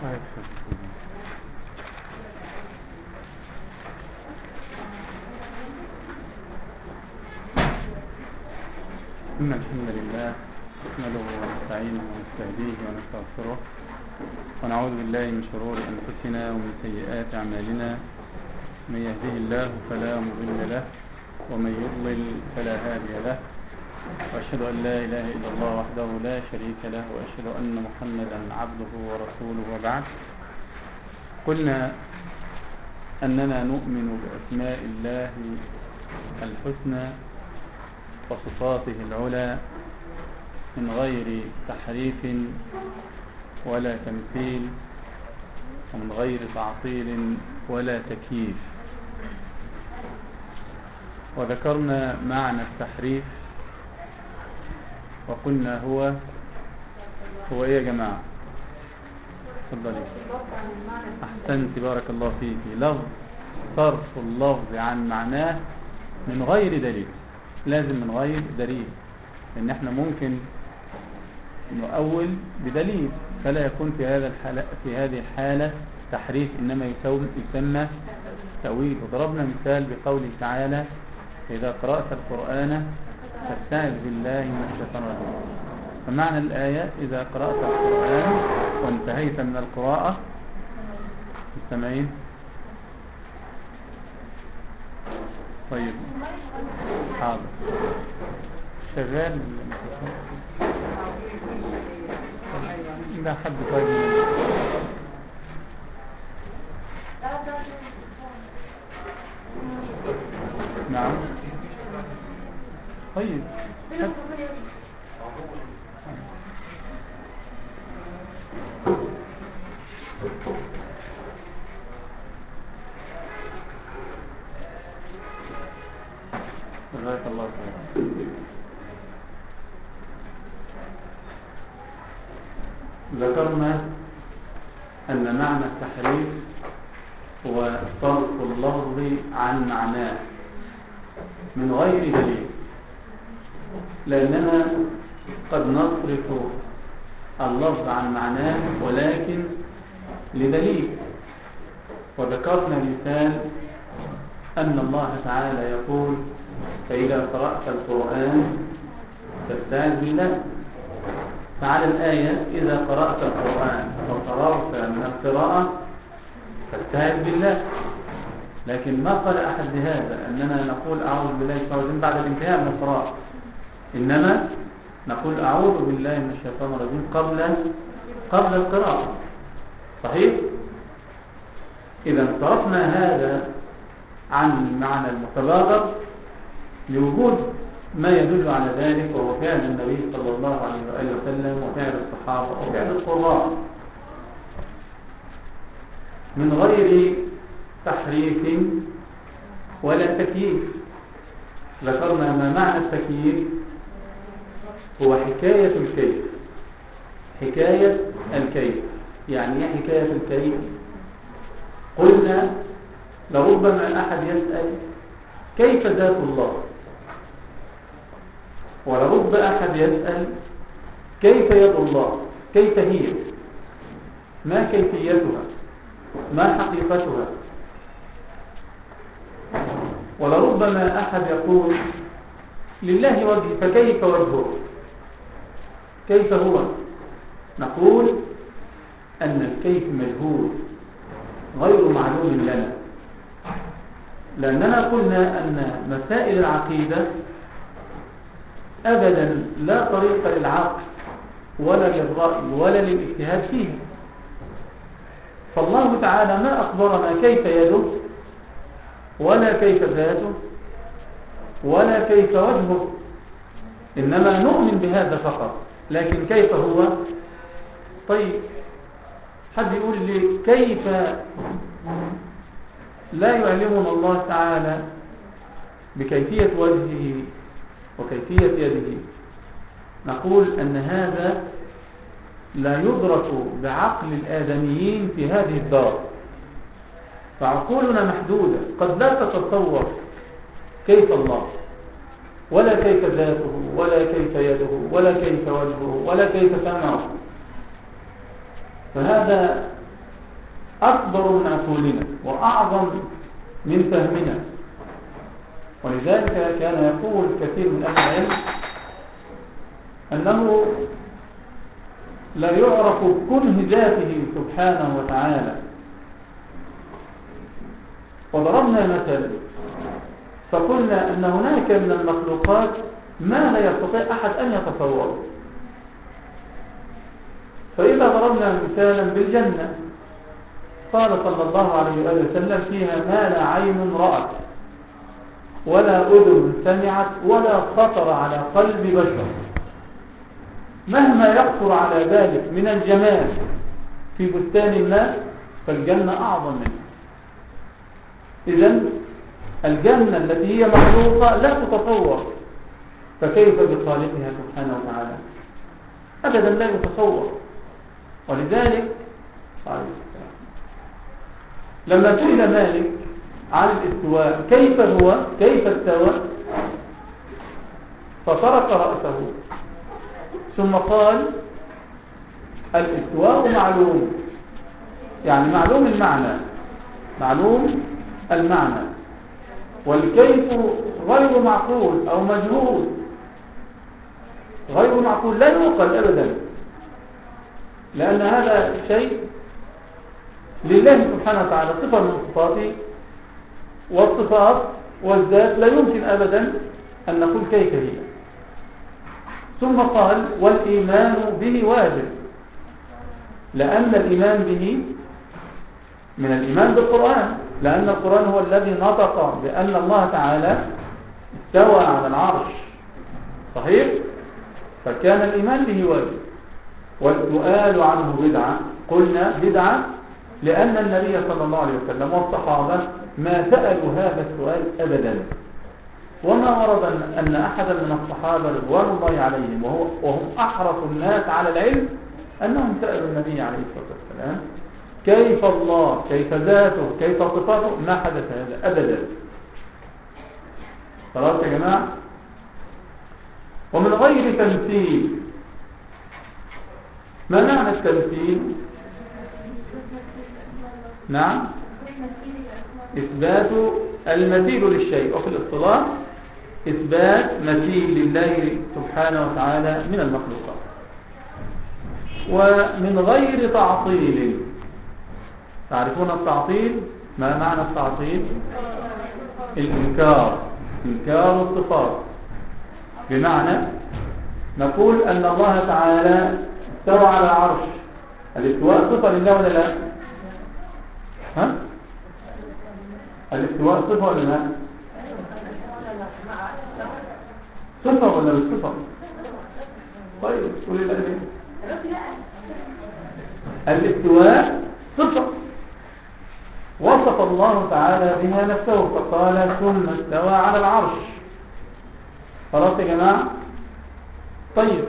إن الحمد لله نحمده ونستعينه ونستهديه ونستغفره ونعوذ بالله من شرور أنفسنا ومن سيئات أعمالنا. من يهده الله فلا مضل له ومن يضلل فلا هادي له. وأشهد أن لا إله إلا الله وحده لا شريك له وأشهد أن محمدا عبده ورسوله وبعد. قلنا أننا نؤمن بأسماء الله الحسنى وصفاته العلى من غير تحريف ولا تمثيل ومن غير تعطيل ولا تكييف. وذكرنا معنى التحريف وقلنا هو هو إيه يا جماعة؟ تفضلي. أحسنت بارك الله فيك. لفظ صرف اللفظ عن معناه من غير دليل. لازم من غير دليل. لأن إحنا ممكن نؤول بدليل فلا يكون في هذا الحالة في هذه الحالة تحريف إنما يسمى تأويل. وضربنا مثال بقوله تعالى إذا قرأت القرآن فاستعذ بالله من الشيطان الرجيم. فمعنى الآية إذا قرأت القرآن وانتهيت من القراءة مستمعين؟ طيب حاضر. شغال؟ ده حد طيب. نعم. طيب. جزاك الله خيرا. ذكرنا أن معنى التحريف هو صرف اللفظ عن معناه. من غير دليل. لأننا قد نصرف اللفظ عن معناه ولكن لدليل. وذكرنا مثال أن الله تعالى يقول فإذا قرأت القرآن فاستعذ بالله. فعلى الآية إذا قرأت القرآن فقرأت من القراءة فاستعذ بالله. لكن ما قال أحد بهذا؟ أننا نقول أعوذ بالله بعد الانتهاء من القراءة. إنما نقول أعوذ بالله من الشيطان الرجيم قبل قبل القراءة. صحيح؟ إذا صرفنا هذا عن المعنى المتبادر لوجود ما يدل على ذلك وهو فعل النبي صلى الله عليه وآله وسلم وفعل الصحابة وفعل القراء. من غير تحريف ولا تكييف ذكرنا ما معنى التكييف. هو حكاية الكيف. حكاية الكيف. يعني إيه حكاية الكيف؟ قلنا لربما أحد يسأل كيف ذات الله؟ ولرب أحد يسأل كيف يد الله؟ كيف هي؟ ما كيفيتها؟ ما حقيقتها؟ ولربما أحد يقول لله وجه فكيف وجهه؟ كيف هو؟ نقول أن الكيف مجهول غير معلوم لنا. لأننا قلنا أن مسائل العقيدة أبدا لا طريق للعقل ولا للرأي ولا للاجتهاد فيها. فالله تعالى ما أخبرنا كيف يده ولا كيف ذاته ولا كيف وجهه. إنما نؤمن بهذا فقط. لكن كيف هو؟ طيب حد يقول لي كيف لا يعلمنا الله تعالى بكيفية وجهه وكيفية يده؟ نقول أن هذا لا يدرك بعقل الآدميين في هذه الدار فعقولنا محدودة قد لا تتصور كيف الله؟ ولا كيف ذاته ولا كيف يده ولا كيف وجهه ولا كيف سمعه. فهذا أكبر من عقولنا وأعظم من فهمنا. ولذلك كان يقول كثير من أهل العلم أنه لا يعرف كنه ذاته سبحانه وتعالى. وضربنا مثل فقلنا أن هناك من المخلوقات ما لا يستطيع أحد أن يتصوره. فإذا ضربنا مثالا بالجنة قال صلى الله عليه وآله وسلم فيها ما لا عين رأت ولا أذن سمعت ولا خطر على قلب بشر. مهما يخطر على ذلك من الجمال في بستان ما فالجنة أعظم منه. إذا الجنة التي هي مخلوقة لا تتصور. فكيف بخالقها سبحانه وتعالى؟ أبدا لا يتصور. ولذلك لما سئل مالك عن الاستواء كيف هو؟ كيف استوى؟ فطرق رأسه. ثم قال الاستواء معلوم. يعني معلوم المعنى. معلوم المعنى. والكيف غير معقول أو مجهول؟ غير معقول لا يوقل أبدا. لأن هذا شيء لله سبحانه وتعالى صفة من صفاته والصفات والذات لا يمكن أبدا أن نقول كيف هي. ثم قال والإيمان به واجب. لأن الإيمان به من الإيمان بالقرآن. لأن القرآن هو الذي نطق بأن الله تعالى استوى على العرش. صحيح؟ فكان الإيمان به واجب. والسؤال عنه بدعة. قلنا بدعة لأن النبي صلى الله عليه وسلم والصحابة ما سألوا هذا السؤال أبدا. وما ورد أن أحدا من الصحابة رضوان الله عليهم وهم أحرص الناس على العلم أنهم سألوا النبي عليه الصلاة والسلام كيف الله كيف ذاته كيف صفاته؟ ما حدث هذا أبدا. خلاص يا جماعة؟ ومن غير تمثيل ما معنى التمثيل؟ نعم. إثبات المثيل للشيء. وفي الاصطلاح إثبات مثيل لله سبحانه وتعالى من المخلوقات. ومن غير تعطيل تعرفون التعطيل؟ ما معنى التعطيل؟ الإنكار. إنكار الصفات بمعنى نقول أن الله تعالى استوى على العرش. الاستواء صفة لله ولا لا؟ ها؟ الاستواء صفة ولا لا؟ صفة ولا مش صفة؟ طيب قولي لا الاستواء صفة؟ وصف الله تعالى بها نفسه فقال ثم استوى على العرش. خلاص يا جماعة؟ طيب.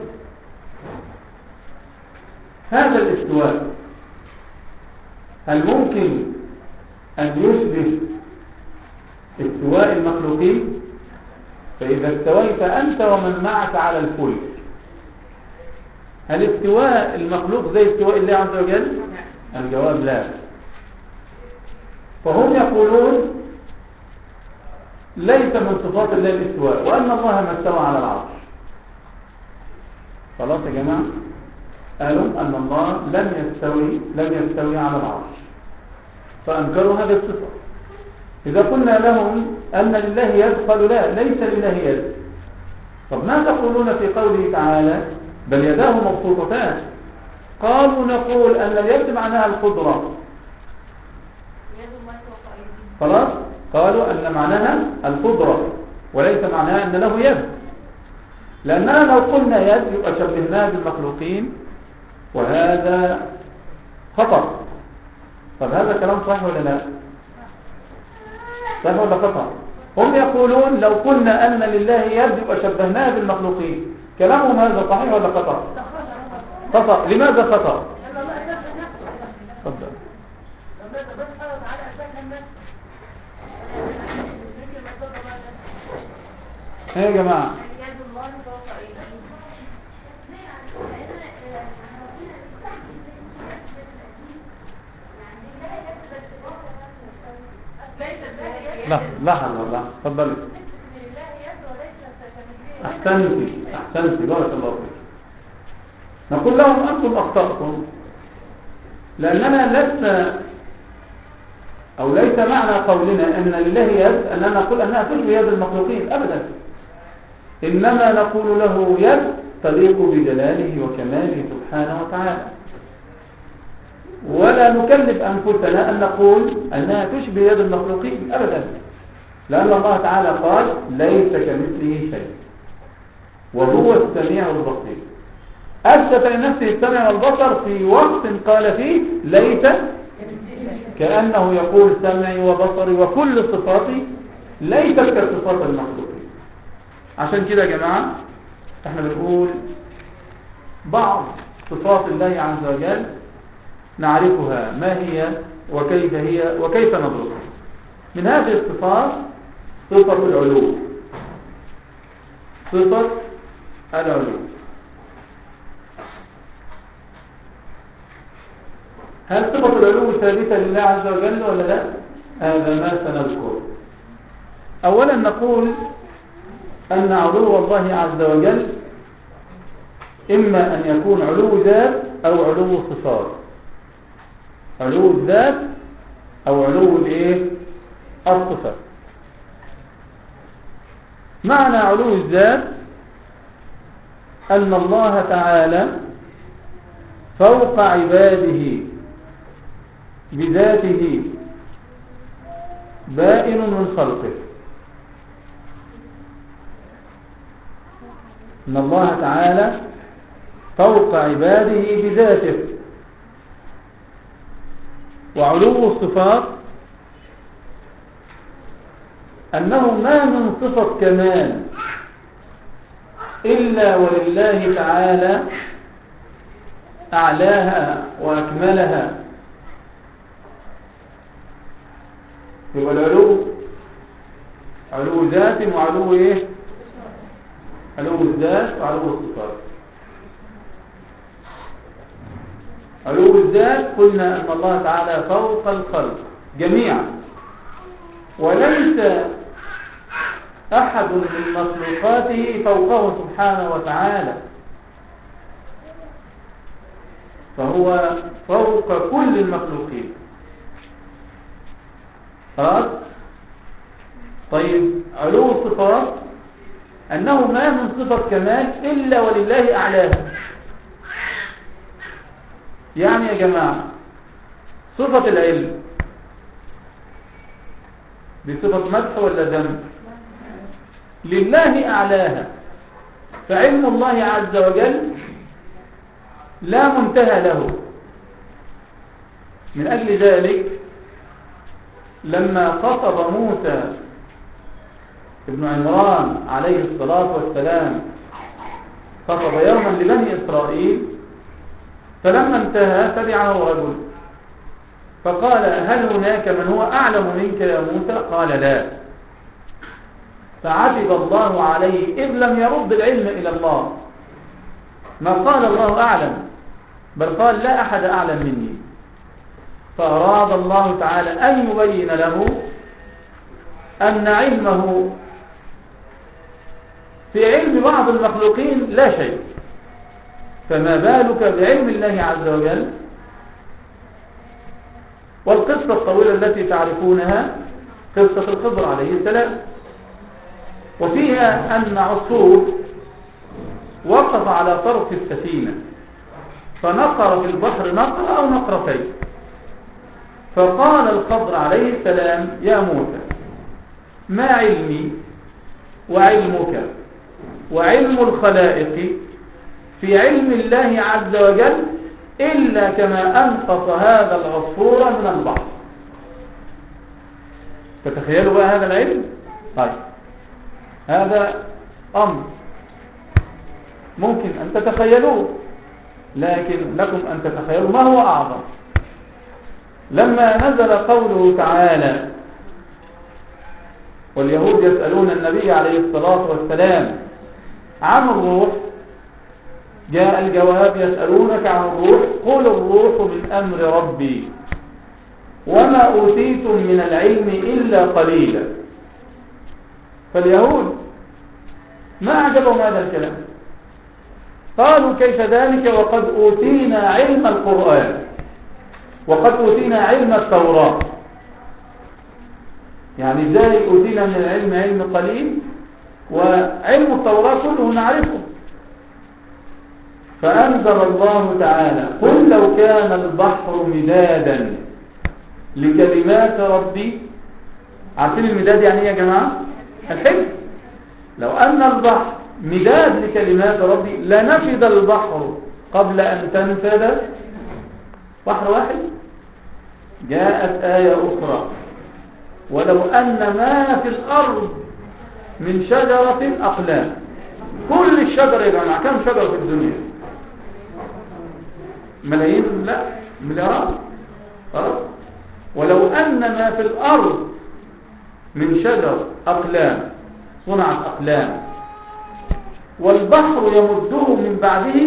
هذا الاستواء هل ممكن أن يشبه استواء المخلوقين؟ فإذا استويت أنت ومن معك على الفلك هل استواء المخلوق زي استواء الله عز وجل؟ الجواب لا. فهم يقولون ليس من صفات الله الاستواء وأن الله ما استوى على العرش. خلاص يا جماعة؟ قالوا أن الله لم يستوي لم يستوي على العرش. فأنكروا هذه الصفة. إذا قلنا لهم أن لله يد قالوا لا ليس لله يد. طب ما تقولون في قوله تعالى بل يداه مبسوطتان؟ قالوا نقول أن اليد معناها القدرة. خلاص؟ قالوا أن معناها القدرة وليس معناها أن له يد. لأننا لو قلنا يد يبقى شبهناه بالمخلوقين وهذا خطأ. طب هذا كلام صحيح ولا لا؟ صحيح ولا خطأ؟ هم يقولون لو قلنا أن لله يد يبقى شبهناه بالمخلوقين. كلامهم هذا صحيح ولا خطأ؟ خطأ. لماذا خطأ؟ تفضل. إيه يا جماعة؟ لا لحظة والله تفضلي. أحسنتي أحسنتي. بارك الله فيك. نقول لهم أنتم أخطأتم. لأننا لسنا أو ليس معنى قولنا أن لله يد أننا نقول أنها تلغي يد المخلوقين. أبدا. إنما نقول له يد تليق بجلاله وكماله سبحانه وتعالى. ولا نكلف أنفسنا أن نقول أنها تشبه يد المخلوقين أبدا. لأن الله تعالى قال ليس كمثله شيء. وهو السميع البصير. أثبت لنفسه السمع والبصر في وقت قال فيه ليس كأنه يقول سمعي وبصري وكل صفاتي ليست كصفات المخلوقين عشان كده يا جماعة إحنا بنقول بعض صفات الله عز وجل نعرفها ما هي وكيف هي وكيف نضربها. من هذه الصفات صفة العلو. صفة العلو. هل صفة العلو ثابتة لله عز وجل ولا لا؟ هذا ما سنذكر. أولا نقول أن علو الله عز وجل إما أن يكون علو ذات أو علو صفات علو الذات أو علو الإيه الصفات معنى علو الذات أن الله تعالى فوق عباده بذاته بائن من خلقه. إن الله تعالى فوق عباده بذاته. وعلو الصفات أنه ما من صفة كمال إلا ولله تعالى أعلاها وأكملها. يبقى العلو علو ذات وعلو إيه علو الذات وعلو الصفات علو الذات قلنا أن الله تعالى فوق الخلق جميعا. وليس أحد من مخلوقاته فوقه سبحانه وتعالى. فهو فوق كل المخلوقين. خلاص؟ طيب علو الصفات أنه ما من صفة كمال إلا ولله أعلاها يعني يا جماعة صفة العلم. بصفة مدح ولا ذم؟ لله أعلاها. فعلم الله عز وجل لا منتهى له. من أجل ذلك لما خطب موسى ابن عمران عليه الصلاة والسلام. خطب يوما لبني إسرائيل فلما انتهى تبعه رجل. فقال هل هناك من هو أعلم منك يا موسى؟ قال لا. فعتب الله عليه إذ لم يرد العلم إلى الله. ما قال الله أعلم بل قال لا أحد أعلم مني. فأراد الله تعالى أن يبين له أن علمه في علم بعض المخلوقين لا شيء. فما بالك بعلم الله عز وجل؟ والقصة الطويلة التي تعرفونها قصة الخضر عليه السلام. وفيها أن عصفور وقف على طرف السفينة فنقر في البحر نقر أو نقرتين. فقال الخضر عليه السلام يا موسى ما علمي وعلمك؟ وعلم الخلائق في علم الله عز وجل إلا كما أنقص هذا العصفور من البحر تتخيلوا بقى هذا العلم؟ طيب. هذا أمر ممكن أن تتخيلوه لكن لكم أن تتخيلوا ما هو أعظم. لما نزل قوله تعالى واليهود يسألون النبي عليه الصلاة والسلام عن الروح. جاء الجواب يسألونك عن الروح. قل الروح من أمر ربي. وما أوتيتم من العلم إلا قليلا. فاليهود ما أعجبهم هذا الكلام. قالوا كيف ذلك؟ وقد أوتينا علم القرآن. وقد أوتينا علم التوراة. يعني إزاي أوتينا من العلم علم قليل؟ وعلم التوراة كله نعرفه. فأنزل الله تعالى قل لو كان البحر مدادا لكلمات ربي. عارفين المداد يعني إيه يا جماعة؟ الحفظ لو أن البحر مداد لكلمات ربي لنفد البحر قبل أن تنفد. بحر واحد. جاءت آية أخرى ولو أن ما في الأرض من شجرة أقلام كل الشجر يا جماعة كم شجرة في الدنيا؟ ملايين؟ لا مليارات. خلاص؟ ولو أن ما في الأرض من شجر أقلام صنعت أقلام والبحر يمده من بعده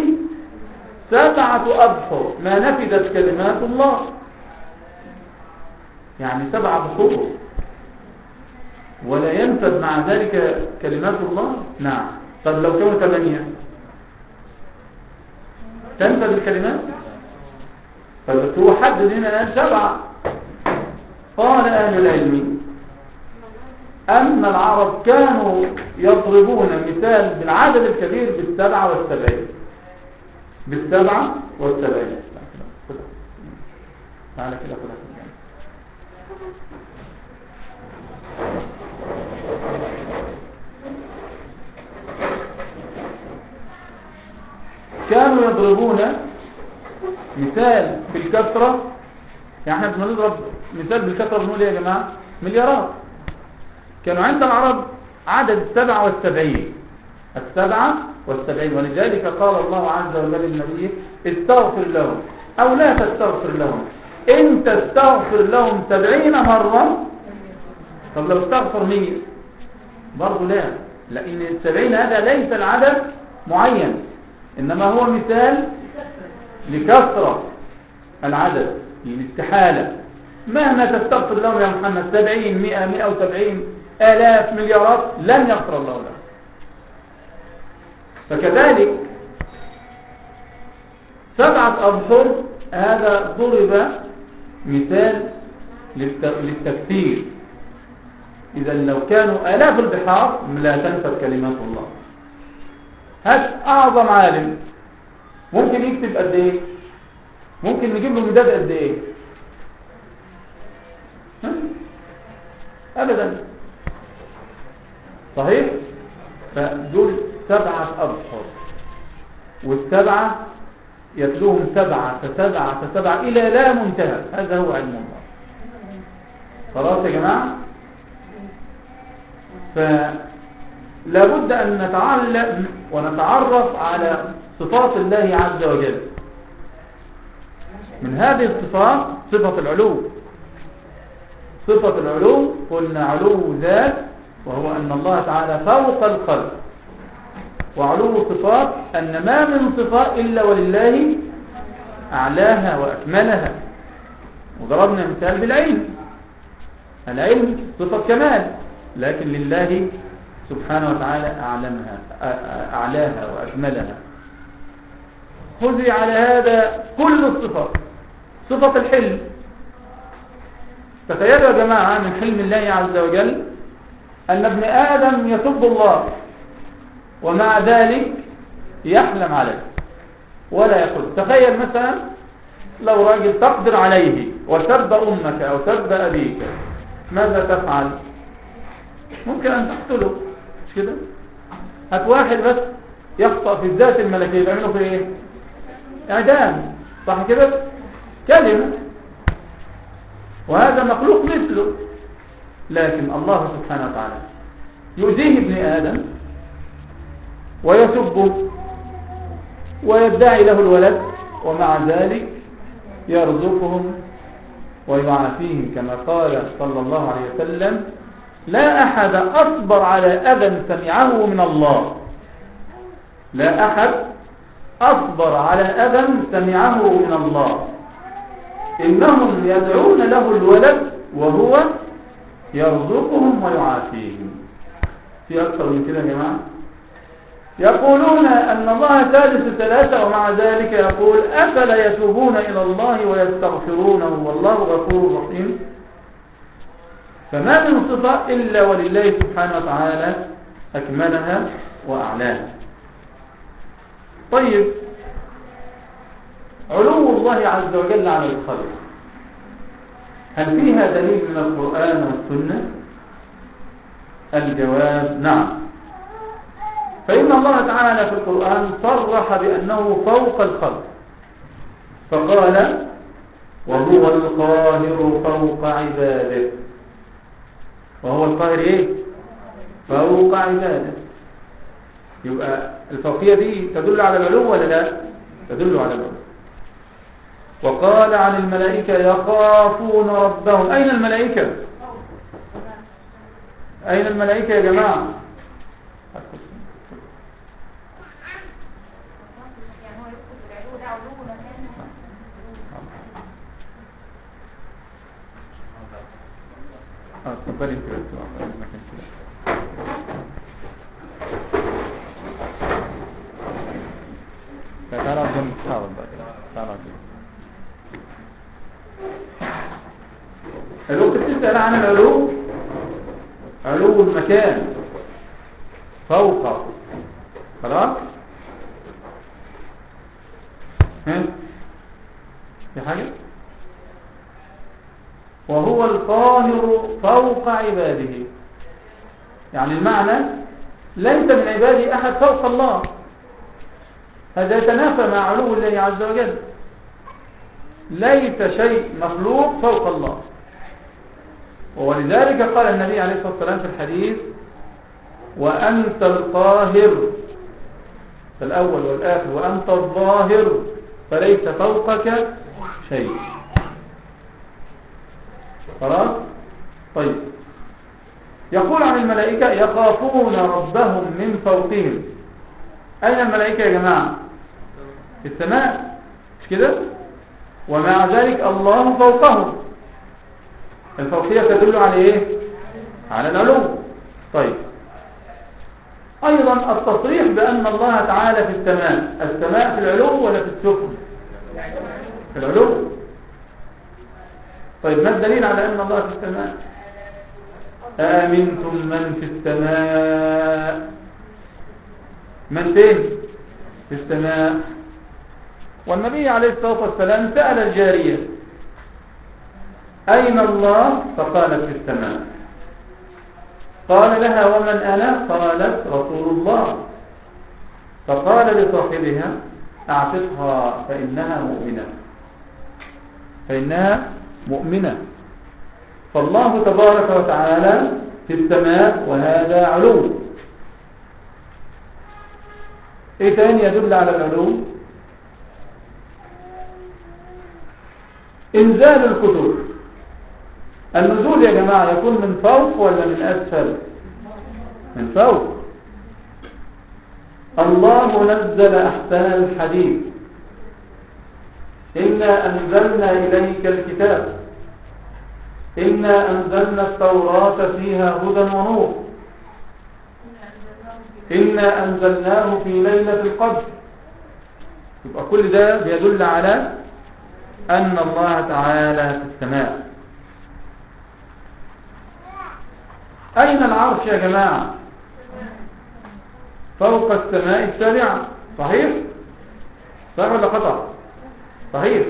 سبعة أبحر ما نفدت كلمات الله. يعني سبعة بحور. ولا ينفد مع ذلك كلمات الله؟ نعم. طب لو كانوا ثمانية؟ تنفد الكلمات؟ فبس هو حدد هنا سبعة. قال أهل العلم أن العرب كانوا يضربون مثال بالعدد الكبير بالسبعة والسبعين. بالسبعة والسبعين. تعالى كده كده كانوا يضربون مثال بالكثرة يعني إحنا بنضرب مثال بالكثرة بنقول إيه يا جماعة؟ مليارات. كانوا عند العرب عدد السبعة والسبعين. السبعة والسبعين. ولذلك قال الله عز وجل للنبي استغفر لهم أو لا تستغفر لهم. إن تستغفر لهم سبعين مرة طب لو استغفر مية؟ برضو لا. لأن السبعين هذا ليس العدد معين. إنما هو مثال لكثرة العدد الاستحالة مهما تستغفر لهم يا محمد سبعين مئة مئة وسبعين آلاف مليارات لن يغفر الله له فكذلك سبعة أبحر هذا ضرب مثال للتكثير إذا لو كانوا آلاف البحار لا تنفذ كلمات الله. هات أعظم عالم ممكن يكتب قد إيه؟ ممكن نجيب له مداد قد إيه؟ أبدا. صحيح؟ فدول سبعة أبحر والسبعة يتلوهم سبعة فسبعة فسبعة إلى لا منتهى. هذا هو علم الله. خلاص يا جماعة؟ بد أن نتعلم ونتعرف على صفات الله عز وجل. من هذه الصفات صفة العلو. صفة العلو قلنا علو ذات وهو أن الله تعالى فوق الخلق. وعلو صفات أن ما من صفات إلا ولله أعلاها وأكملها. وضربنا مثال بالعلم. العلم صفة كمال لكن لله سبحانه وتعالى أعلمها أعلاها وأكملها خذي على هذا كل الصفات. صفة الحلم. تخيلوا يا جماعة من حلم الله عز وجل أن ابن آدم يسب الله ومع ذلك يحلم عليه ولا يقول. تخيل مثلا لو راجل تقدر عليه وسب أمك أو سب أبيك ماذا تفعل؟ ممكن أن تقتله. مش كده؟ هات واحد بس يخطأ في الذات الملكية يعمله في إيه؟ إعدام. صح كده؟ كلمة. وهذا مخلوق مثله. لكن الله سبحانه وتعالى يؤذيه ابن آدم ويسبه ويدعي له الولد ومع ذلك يرزقهم ويعافيهم كما قال صلى الله عليه وسلم لا أحد أصبر على أذى سمعه من الله. لا أحد أصبر على أذى سمعه من الله. إنهم يدعون له الولد وهو يرزقهم ويعافيهم. في أكثر من كده يا جماعة. يقولون أن الله ثالث ثلاثة ومع ذلك يقول أفلا يتوبون إلى الله ويستغفرونه والله غفور رحيم. فما من صفة إلا ولله سبحانه وتعالى أكملها وأعلاها. طيب. علو الله عز وجل على الخلق هل فيها دليل من القرآن والسنة؟ الجواب نعم. فإن الله تعالى في القرآن صرح بأنه فوق الخلق. فقال وهو القاهر فوق عباده. وهو القاهر إيه؟ فوق عباده يبقى الفوقية دي تدل على العلو ولا لا؟ تدل على العلو. وقال عن الملائكة يخافون ربهم. أين الملائكة؟ أين الملائكة يا جماعة يعني هو يقصد العلو ده علو مكان آه اتفضلي انت تعالى كده. تعالى بتسأل عن العلو علو المكان. فوق. خلاص؟ ها؟ في حاجة؟ وهو القاهر فوق عباده. يعني المعنى ليس من عباده أحد فوق الله. هذا يتنافى مع علو الله عز وجل. ليس شيء مخلوق فوق الله. ولذلك قال النبي عليه الصلاة والسلام في الحديث وأنت القاهر. فالأول والآخر وأنت الظاهر. فليس فوقك شيء. خلاص؟ طيب. يقول عن الملائكة يخافون ربهم من فوقهم. أين الملائكة يا جماعة؟ في السماء. مش كده؟ ومع ذلك الله فوقهم. الفوقية تدل على إيه؟ على العلو. طيب. أيضا التصريح بأن الله تعالى في السماء. السماء في العلو ولا في السفل في العلو. طيب ما الدليل على أن الله في السماء؟ آمنتم من في السماء. من فين؟ في السماء. والنبي عليه الصلاة والسلام سأل الجارية أين الله؟ فقالت في السماء. قال لها ومن أنا؟ قالت رسول الله. فقال لصاحبها أعتقها فإنها مؤمنة. فإنها مؤمنة. فالله تبارك وتعالى في السماء وهذا علو إيه تاني يدل على العلو إنزال الكتب. النزول يا جماعة يكون من فوق ولا من أسفل؟ من فوق. الله نزل أحسن الحديث. إنا أنزلنا إليك الكتاب. إنا أنزلنا التوراة فيها هدى ونور. إنا أنزلناه في ليلة القدر. يبقى كل ده بيدل على أن الله تعالى في السماء. أين العرش يا جماعة؟ فوق السماء السابعة. صحيح؟ صحيح ولا خطأ؟ صحيح.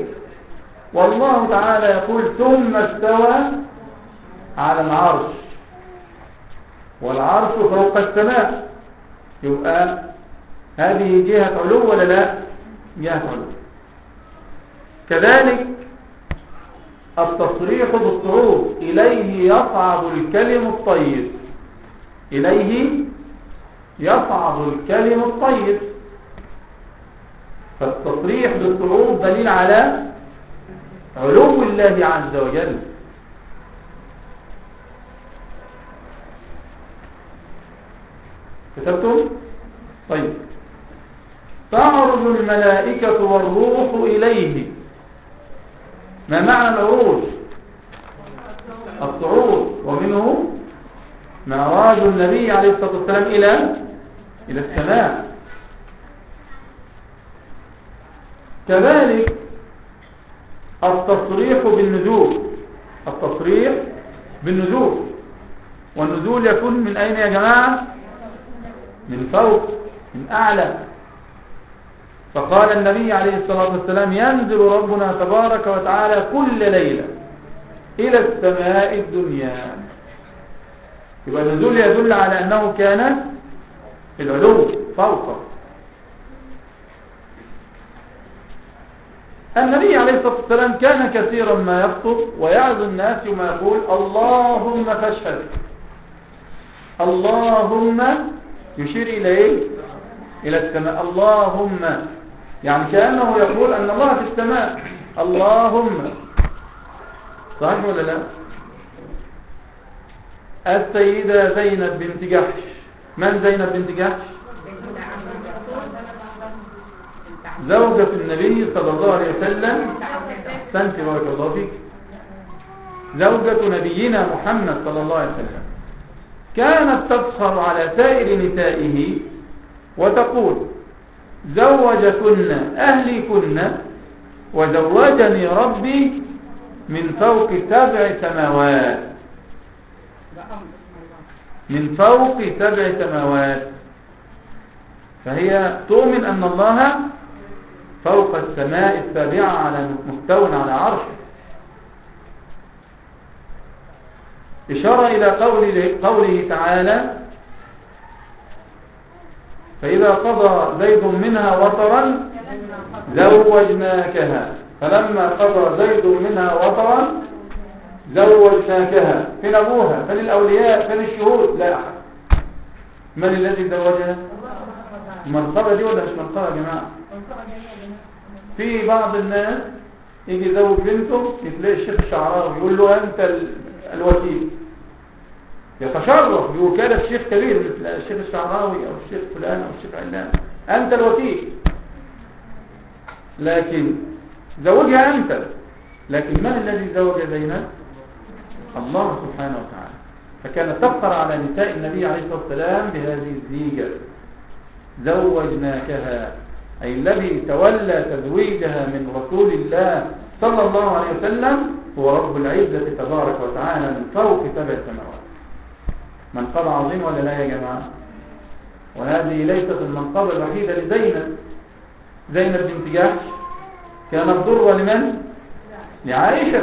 والله تعالى يقول ثم استوى على العرش. والعرش فوق السماء. يبقى هذه جهة علو ولا لا؟ جهة علو. كذلك التصريح بالصعود إليه يصعد الكلم الطيب. إليه يصعد الكلم الطيب. فالتصريح بالصعود دليل على علو الله عز وجل. كتبتم؟ طيب. تعرض الملائكة والروح إليه. ما معنى العروج؟ الصعود. ومنه معراج النبي عليه الصلاة والسلام إلى إلى السماء. كذلك التصريح بالنزول التصريح بالنزول والنزول يكون من أين يا جماعة؟ من فوق من أعلى. فقال النبي عليه الصلاة والسلام ينزل ربنا تبارك وتعالى كل ليلة إلى السماء الدنيا. يبقى النزول يدل على أنه كان العلو فوق النبي عليه الصلاة والسلام كان كثيرا ما يخطب ويعظ الناس وما يقول اللهم فاشهد. اللهم يشير إلى إيه إلى السماء. اللهم يعني كأنه يقول أن الله في السماء. اللهم. صحيح ولا لا؟ السيدة زينب بنت جحش. من زينب بنت جحش؟ زوجة النبي صلى الله عليه وسلم. أحسنت بارك الله فيك. زوجة نبينا محمد صلى الله عليه وسلم. كانت تفخر على سائر نسائه وتقول زوجكن أهلكن وزوجني ربي من فوق سبع سماوات. من فوق سبع سماوات. فهي تؤمن أن الله فوق السماء السابعة على مستوى على عرشه إشارة إلى قوله, تعالى فإذا قضى زيد منها وطرا زوجناكها. فلما قضى زيد منها وطرا زوجناكها. فين أبوها فين الأولياء فين الشهود. لا أحد. من الذي زوجها؟ المنصبة دي ولا مش منصبة يا جماعة؟ في بعض الناس يجي يزوج بنته يتلاقي الشيخ الشعراوي يقول له ال- الوكيل. يتشرف بوكالة شيخ كبير مثل الشيخ الشعراوي أو الشيخ فلان أو الشيخ علان. أنت الوكيل. لكن زوجها أنت. لكن من الذي زوج زينب؟ الله سبحانه وتعالى. فكانت تفخر على نساء النبي عليه الصلاة والسلام بهذه الزيجة. زوجناكها. أي الذي تولى تزويجها من رسول الله صلى الله عليه وسلم هو رب العزة تبارك وتعالى من فوق سبع سماوات. منقبة عظيم ولا لا يا جماعة؟ وهذه ليست المنقبة الوحيدة لزينب. زينب بنت جحش. كانت ضرة لمن؟ لعائشة.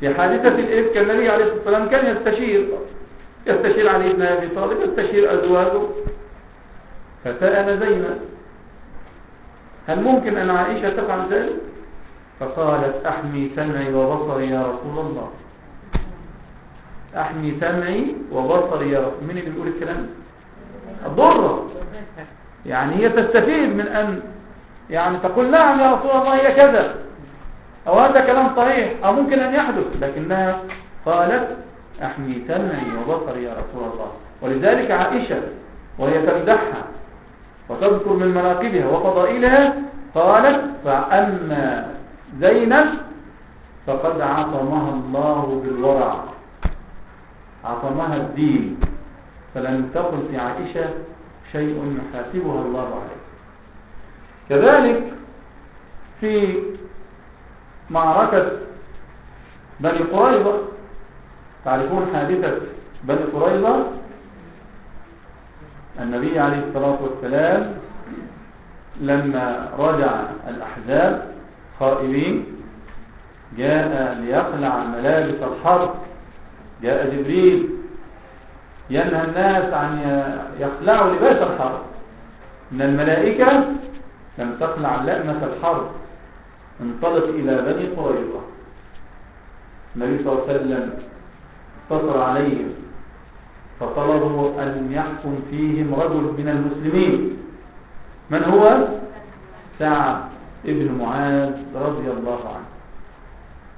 في حادثة الإفك النبي عليه الصلاة والسلام كان يستشير. يستشير علي بن أبي طالب يستشير أزواجه. فسأل زينب. هل ممكن أن عائشة تفعل ذلك؟ فقالت أحمي سمعي وبصري يا رسول الله. أحمي سمعي وبصري يا رسول مين اللي بيقول الكلام؟ الضرة. يعني هي تستفيد من أن يعني تقول نعم يا رسول الله هي كذا. أو هذا كلام صحيح أو ممكن أن يحدث. لكنها قالت أحمي سمعي وبصري يا رسول الله. ولذلك عائشة وهي تمدحها وتذكر من مناقبها وفضائلها. قالت فأما زينب فقد عصمها الله بالورع. عصمها الدين. فلم تقل في عائشة شيء يحاسبها الله عليه. كذلك في معركة بني قريظة تعرفون حادثة بني قريظة؟ النبي عليه الصلاة والسلام لما رجع الأحزاب خائبين جاء ليقلع ملابس الحرب جاء جبريل ينهى الناس عن يقلعوا لباس الحرب. من الملائكة لم تقلع لأمة الحرب انطلق إلى بني قريظة. النبي صلى الله عليه وسلم اتصل عليهم. فطلبوا أن يحكم فيهم رجل من المسلمين. من هو؟ سعد ابن معاذ رضي الله عنه.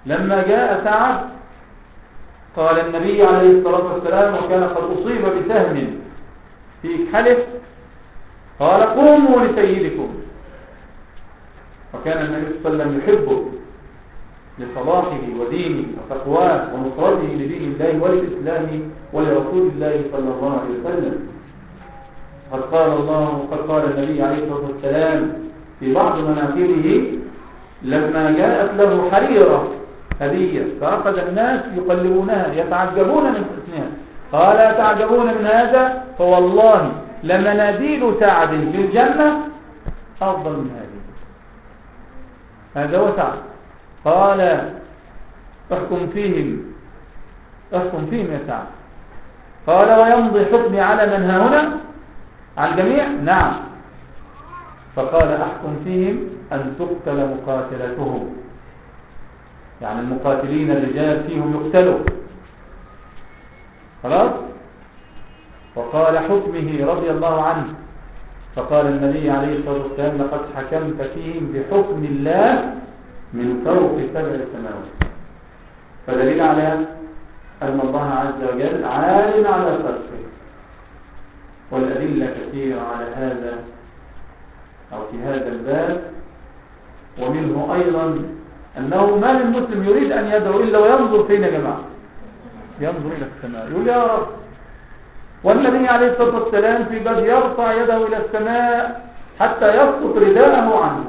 لما جاء سعد قال النبي عليه الصلاة والسلام وكان قد أصيب بسهم في كحله قال قوموا لسيدكم. وكان النبي صلى الله عليه وسلم يحبه. لصلاحه ودينه وتقواه ونصرته لدين الله وللإسلام ولرسول الله صلى الله عليه وسلم. قد قال الله وقد قال النبي عليه الصلاة والسلام في بعض مناقبه لما جاءت له حريرة هدية فأخذ الناس يقلبونها يتعجبون من حسنها. قال يتعجبون من هذا؟ فوالله لمناديل سعد في الجنة أفضل من هذه. هذا هو سعد. قال احكم فيهم. احكم فيهم يا سعد. قال ويمضي حكمي على من ها هنا؟ على الجميع؟ نعم. فقال احكم فيهم أن تقتل مقاتلتهم. يعني المقاتلين الرجال فيهم يقتلوا. خلاص؟ وقال حكمه رضي الله عنه. فقال النبي عليه الصلاة والسلام لقد حكمت فيهم بحكم الله من فوق سبع سماوات فدليل على أن الله عز وجل عالم على خلقه. والأدلة كثيرة على هذا أو في هذا الباب. ومنه أيضا أنه ما من مسلم يريد أن يدعو إلا وينظر فين جماعة؟ ينظر إلى السماء. يقول يا رب والنبي عليه الصلاة والسلام في باب يرفع يده إلى السماء حتى يسقط رداءه عنه.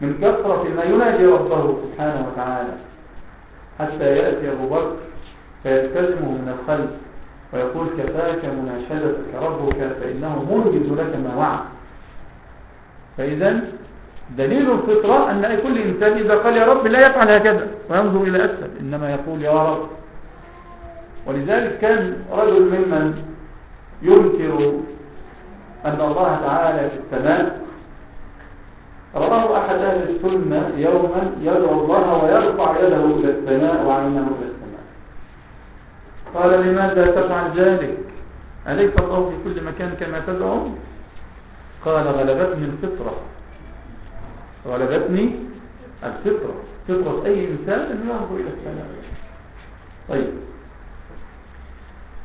من كثرة ما يناجي ربه سبحانه وتعالى. حتى يأتي أبو بكر فيستلمه من الخلف ويقول كفاك مناشدتك ربك فإنه منجز لك ما وعد. فإذا دليل الفطرة أن كل إنسان إذا قال يا رب لا يفعل هكذا وينظر إلى أسفل إنما يقول يا رب. ولذلك كان رجل ممن ينكر أن الله تعالى في السماء رآه أحد أهل السنة يوما يدعو الله ويرفع يده إلى السماء وعينه إلى السماء. قال لماذا تفعل ذلك؟ أليس الله في كل مكان كما تدعو قال غلبتني الفطرة. غلبتني الفطرة. فطرة أي إنسان أن ينظر إلى السماء. طيب.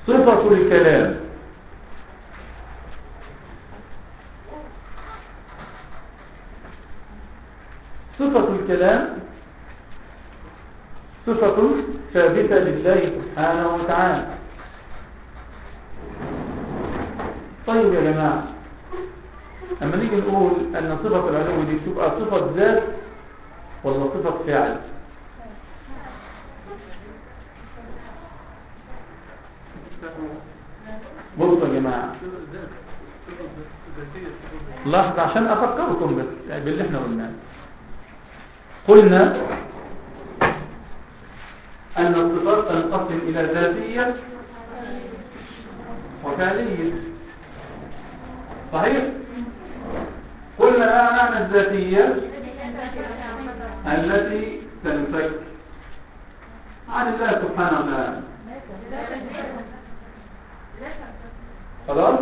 صفة الكلام. صفة الكلام صفة ثابتة لله سبحانه وتعالى. طيب يا جماعة أما نيجي نقول أن صفة العلو دي تبقى صفة ذات ولا صفة فعل؟ بصوا يا جماعة لحظة عشان أفكركم بس باللي إحنا قلناه. قلنا أن الصفات تنقسم إلى ذاتية وفعلية صحيح؟ قلنا ما معنى الذاتية التي تنفك عن الله سبحانه وتعالى خلاص؟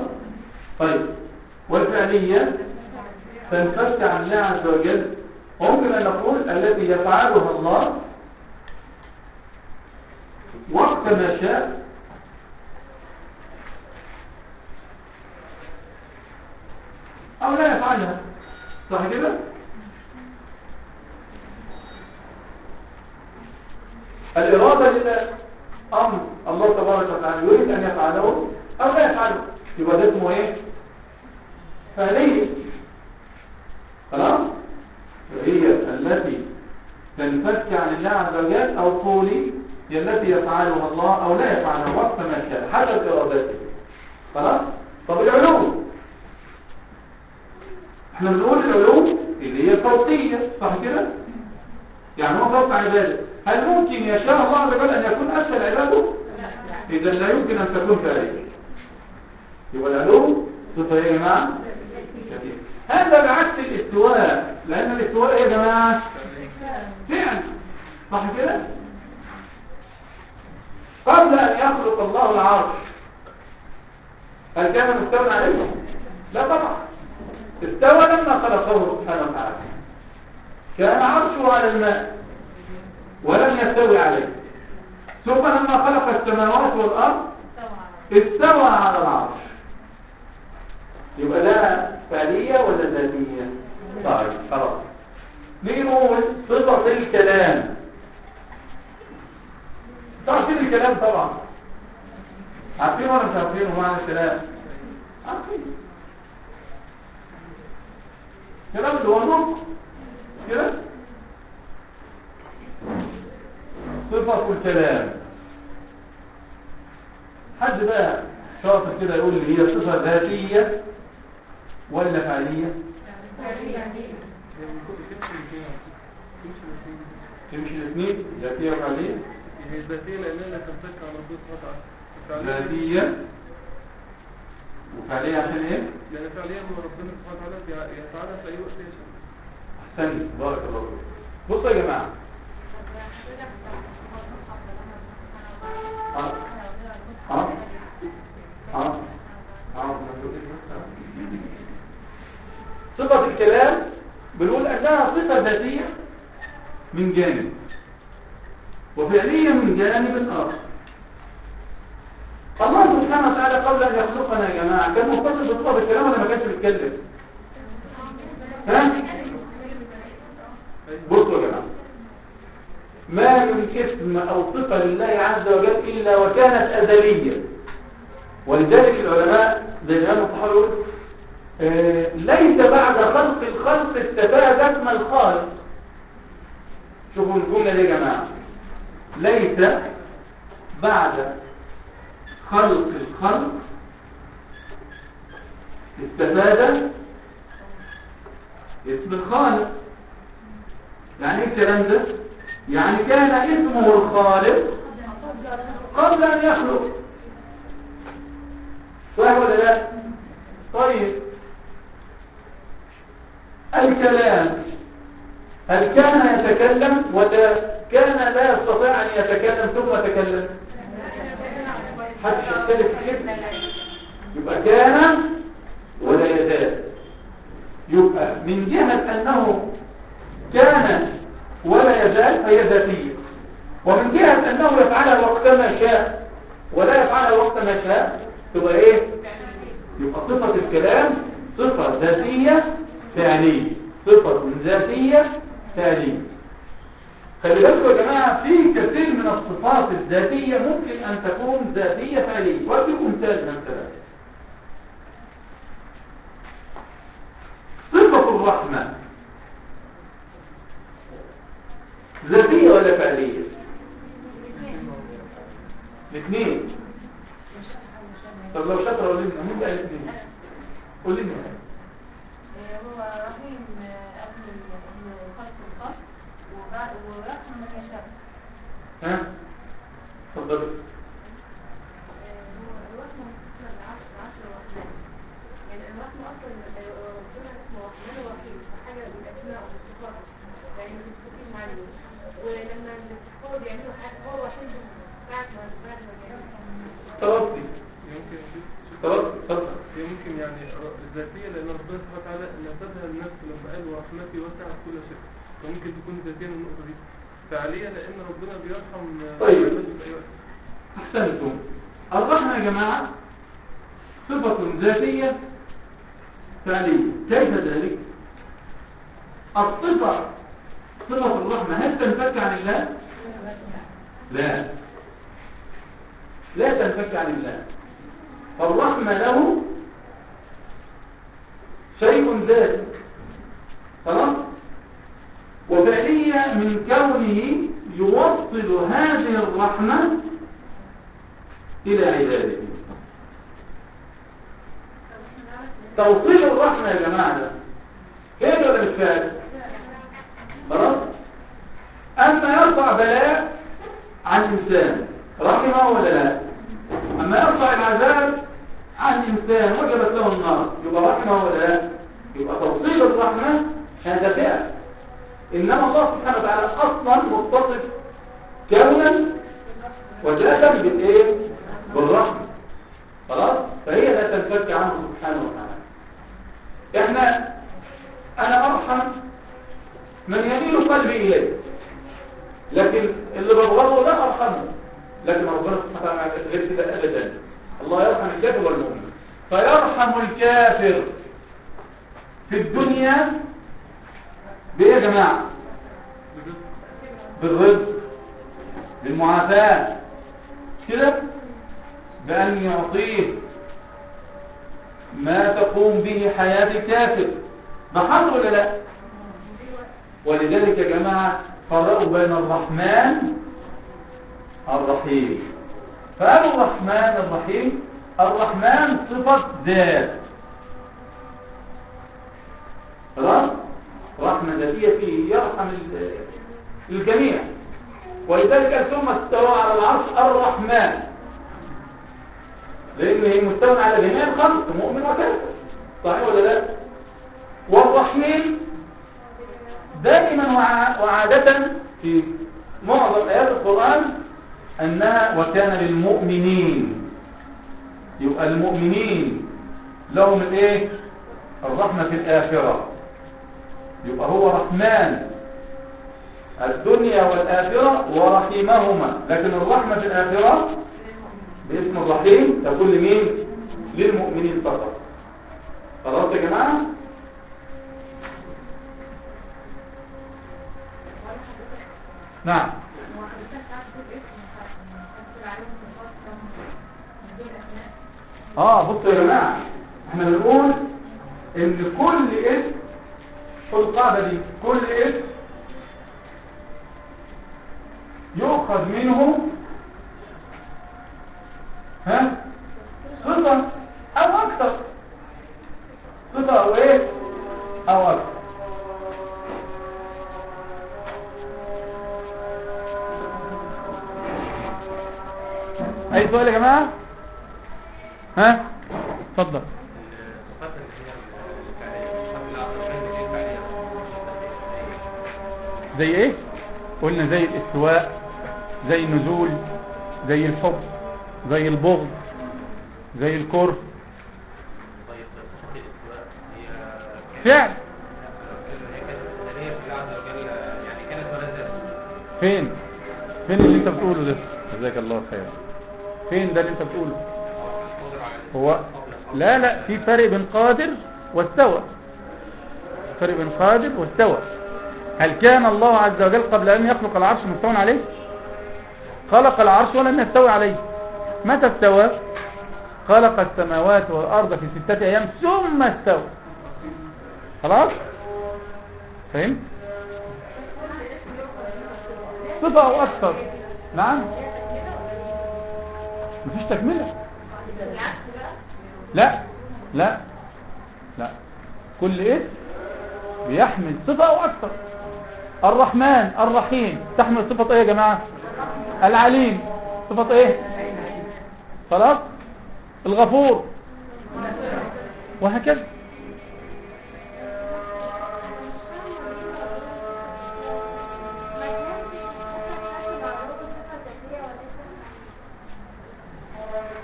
طيب والفعلية تنفك عن الله عز وجل ممكن أن نقول التي يفعلها الله وقت ما شاء أو لا يفعلها صح كده؟ الإرادة لله أمر الله تبارك وتعالى يريد أن يفعله أو لا يفعله يبقى ده اسمه إيه؟ فعلية خلاص؟ هي التي تنفك عن الله عز وجل أو قولي هي التي يفعلها الله أو لا يفعلها وقت ما شاء حسب إرادته خلاص؟ طب العلوم إحنا بنقول العلوم اللي هي صوتية صح كده؟ يعني هو صوت عبادة هل ممكن يشاء الله عز وجل أن يكون أسهل عبادة؟ إذا لا يمكن أن تكون فعلية يبقى العلوم صفة يا جماعة هذا بعكس الاستواء لأن الاستواء يا جماعة؟ فعل. صح كده؟ قبل أن يخلق الله العرش هل كان مستوى عليه؟ لا طبعا. استوى لما خلقه سبحانه وتعالى. كان عرشه على الماء ولم يستوي عليه. ثم لما خلق السماوات والأرض استوى على العرش. يبقى ده فعلية ولا ذاتية طيب خلاص. نقول صفة الكلام تعرفين الكلام طبعا. عارفين ولا مش عارفين معنى الكلام. عارفين كلام اللي هو نطق. كده؟ صفة الكلام حد بقى شاطر كده يقول لي هي صفة ذاتية ولا فعلية تمشي الاثنين ذاتية وفعلية الذاتية لأنها عن ربنا سبحانه وتعالى ذاتية. وفعلية عشان إيه؟ لأن فعليا هو ربنا سبحانه وتعالى يفعلها في أي وقت يشاء أحسنت. بارك الله فيك. بصوا يا جماعة. آه. آه. آه. صفة الكلام بنقول أنها صفة ذاتية من جانب وفعلية من جانب آخر الله سبحانه وتعالى قبل أن يخلقنا يا جماعة كان متصل بصفة الكلام ولا ما كانش بيتكلم؟ ها؟ بصوا يا جماعة ما من اسم أو صفة لله عز وجل إلا وكانت أزلية ولذلك العلماء زي الإمام الطحاوي يقول ليس بعد خلق الخلق استفاد اسم الخالق. شوفوا الجملة دي يا جماعة. ليس بعد خلق الخلق استفاد اسم الخالق. يعني إيه الكلام ده؟ يعني كان اسمه الخالق قبل أن يخلق. صحيح ولا لا؟ طيب. الكلام. هل كان يتكلم ولا كان لا يستطيع أن يتكلم ثم تكلم؟ حدش يختلف كده يبقى كان ولا يزال. يبقى من جهة أنه كان ولا يزال فهي ذاتية. ومن جهة أنه يفعلها وقتما شاء ولا يفعلها وقتما شاء تبقى إيه؟ يبقى صفة الكلام صفة ذاتية فعلية صفة ذاتية فعلية خلي بالكم يا جماعة في كثير من الصفات الذاتية ممكن أن تكون ذاتية فعلية وأديكم مثال من ثلاثة. صفة الرحمة. ذاتية ولا فعلية؟ الاثنين طب لو شاطر قول لنا مين بقى الاثنين؟ قول لنا هو رحيم قبل خلق الخلق وبعد ورحم من يشاء ها اتفضل هو الرحمة أصلا العشر عشر رحمن يعني الرحمة أصلا ربنا اسمه رحمن ورحيم فحاجة بالأسماء والصفات يعني متفقين عليه ولما الكفار بيعملوا حاجة هو وحيد بعد ما بعد ما بيعملوا توصي يمكن توصي اتفضل هي ممكن يعني ذاتية لأن ربنا سبحانه وتعالى نسبها لنفسه لما قال ورحمتي وسعت كل شيء. فممكن تكون ذاتية من النقطة دي. فعليا لأن ربنا بيرحم طيب. احسنتم الرحمة يا جماعة صفة ذاتية فعلية. كيف ذلك؟ الصفة صفة الرحمة هل تنفك عن الله؟ لا. لا تنفك عن الله. فالرحمة له شيء ذاتي. خلاص وفعلية من كونه يوصل هذه الرحمة إلى عباده. توصيل الرحمة يا جماعة ده. كيف ولا مش خلاص؟ أما يرفع بلاء عن إنسان رحمه ولا لا؟ أما يرفع العذاب عن إنسان وجبت له النار يبقى رحمه ولا لا؟ يبقى توصيل الرحمة هذا فعل. إنما الله سبحانه وتعالى أصلا متصف كونا وجاء بالإيه؟ بالرحمة. خلاص؟ فهي لا تنفك عنه سبحانه وتعالى. إحنا أنا أرحم من يميل قلبي إليه. لكن اللي ببغضه لا أرحمه. لكن ربنا سبحانه وتعالى غير كده ابدا. الله يرحم الكافر والمؤمن. فيرحم الكافر في الدنيا بإيه يا جماعة؟ بالرزق بالمعافاة. كده؟ بأن يعطيه ما تقوم به حياة الكافر. ده حصل ولا لا؟ ولذلك يا جماعة فرقوا بين الرحمن الرحيم. فقالوا الرحمن الرحيم الرحمن صفة ذات. خلاص رحمة ذاتية فيه يرحم ال- الجميع. ولذلك ثم استوى على العرش الرحمن. لأنه هي مستوى على جميع الخلق مؤمن وكافر. صحيح ولا لا؟ والرحيم دائما وع- وعادة في معظم آيات القرآن أنها وكان للمؤمنين. يبقى المؤمنين لهم الإيه؟ الرحمة في الآخرة. يبقى هو رحمن. الدنيا والآخرة ورحيمهما. لكن الرحمة في الآخرة باسم الرحيم تكون لمين؟ للمؤمنين فقط. خلاص يا جماعة؟ نعم. آه بصوا يا جماعة إحنا بنقول إن كل اسم دي كل اسم يؤخذ منه ها؟ صفه أو أكثر. صفه أو إيه؟ أو أكثر. أي سؤال يا جماعة؟ ها؟ اتفضل. زي إيه؟ قلنا زي الاستواء زي النزول زي الحب زي البغض زي الكره. فعل. فين؟ فين اللي أنت بتقوله ده؟ جزاك الله خير. فين ده اللي أنت بتقوله؟ هو لا لا في فرق بين قادر واستوى. فرق بين قادر واستوى. هل كان الله عز وجل قبل أن يخلق العرش مستوى عليه؟ خلق العرش ولم يستوي عليه. متى استوى؟ خلق السماوات والأرض في ستة أيام ثم استوى. خلاص؟ فهمت؟ صفة أو أكثر؟ نعم. مفيش تكملة. لا. لا. لا. كل اسم بيحمل صفة أو أكثر. الرحمن الرحيم. تحمل صفة إيه يا جماعة؟ العليم. صفة إيه؟ خلاص؟ الغفور. وهكذا.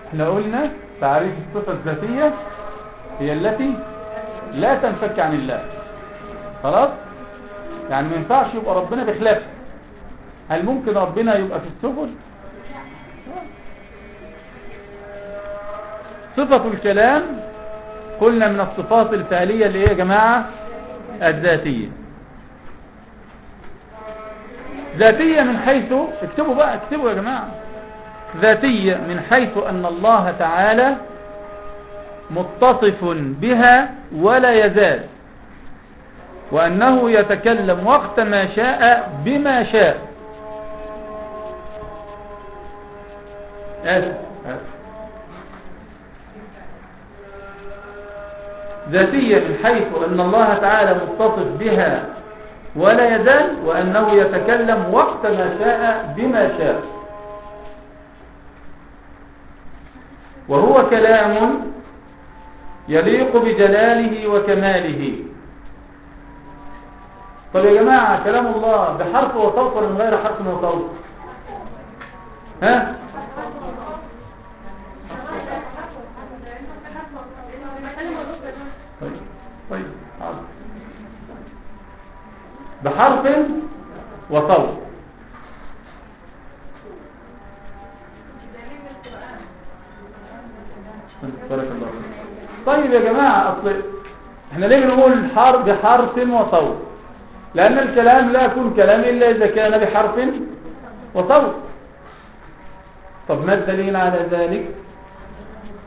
إحنا قلنا تعريف الصفة الذاتية هي التي لا تنفك عن الله. خلاص؟ يعني ما ينفعش يبقى ربنا بخلاف هل ممكن ربنا يبقى في السفل صفة الكلام قلنا من الصفات الفعلية اللي هي يا جماعة الذاتية. ذاتية من حيث اكتبوا بقى اكتبوا يا جماعة. ذاتية من حيث أن الله تعالى متصف بها ولا يزال. وأنه يتكلم وقت ما شاء بما شاء. آسف ذاتية من حيث أن الله تعالى متصف بها ولا يزال وأنه يتكلم وقت ما شاء بما شاء. وهو كلام يليق بجلاله وكماله. طب يا جماعة كلام الله بحرف وصوت ولا من غير حرف وصوت ها طيب طيب حاضر. بحرف وصوت. طيب يا جماعة أصل إحنا ليه بنقول حرف بحرف وصوت لأن الكلام لا يكون كلام إلا إذا كان بحرف وصوت. طب ما الدليل على ذلك؟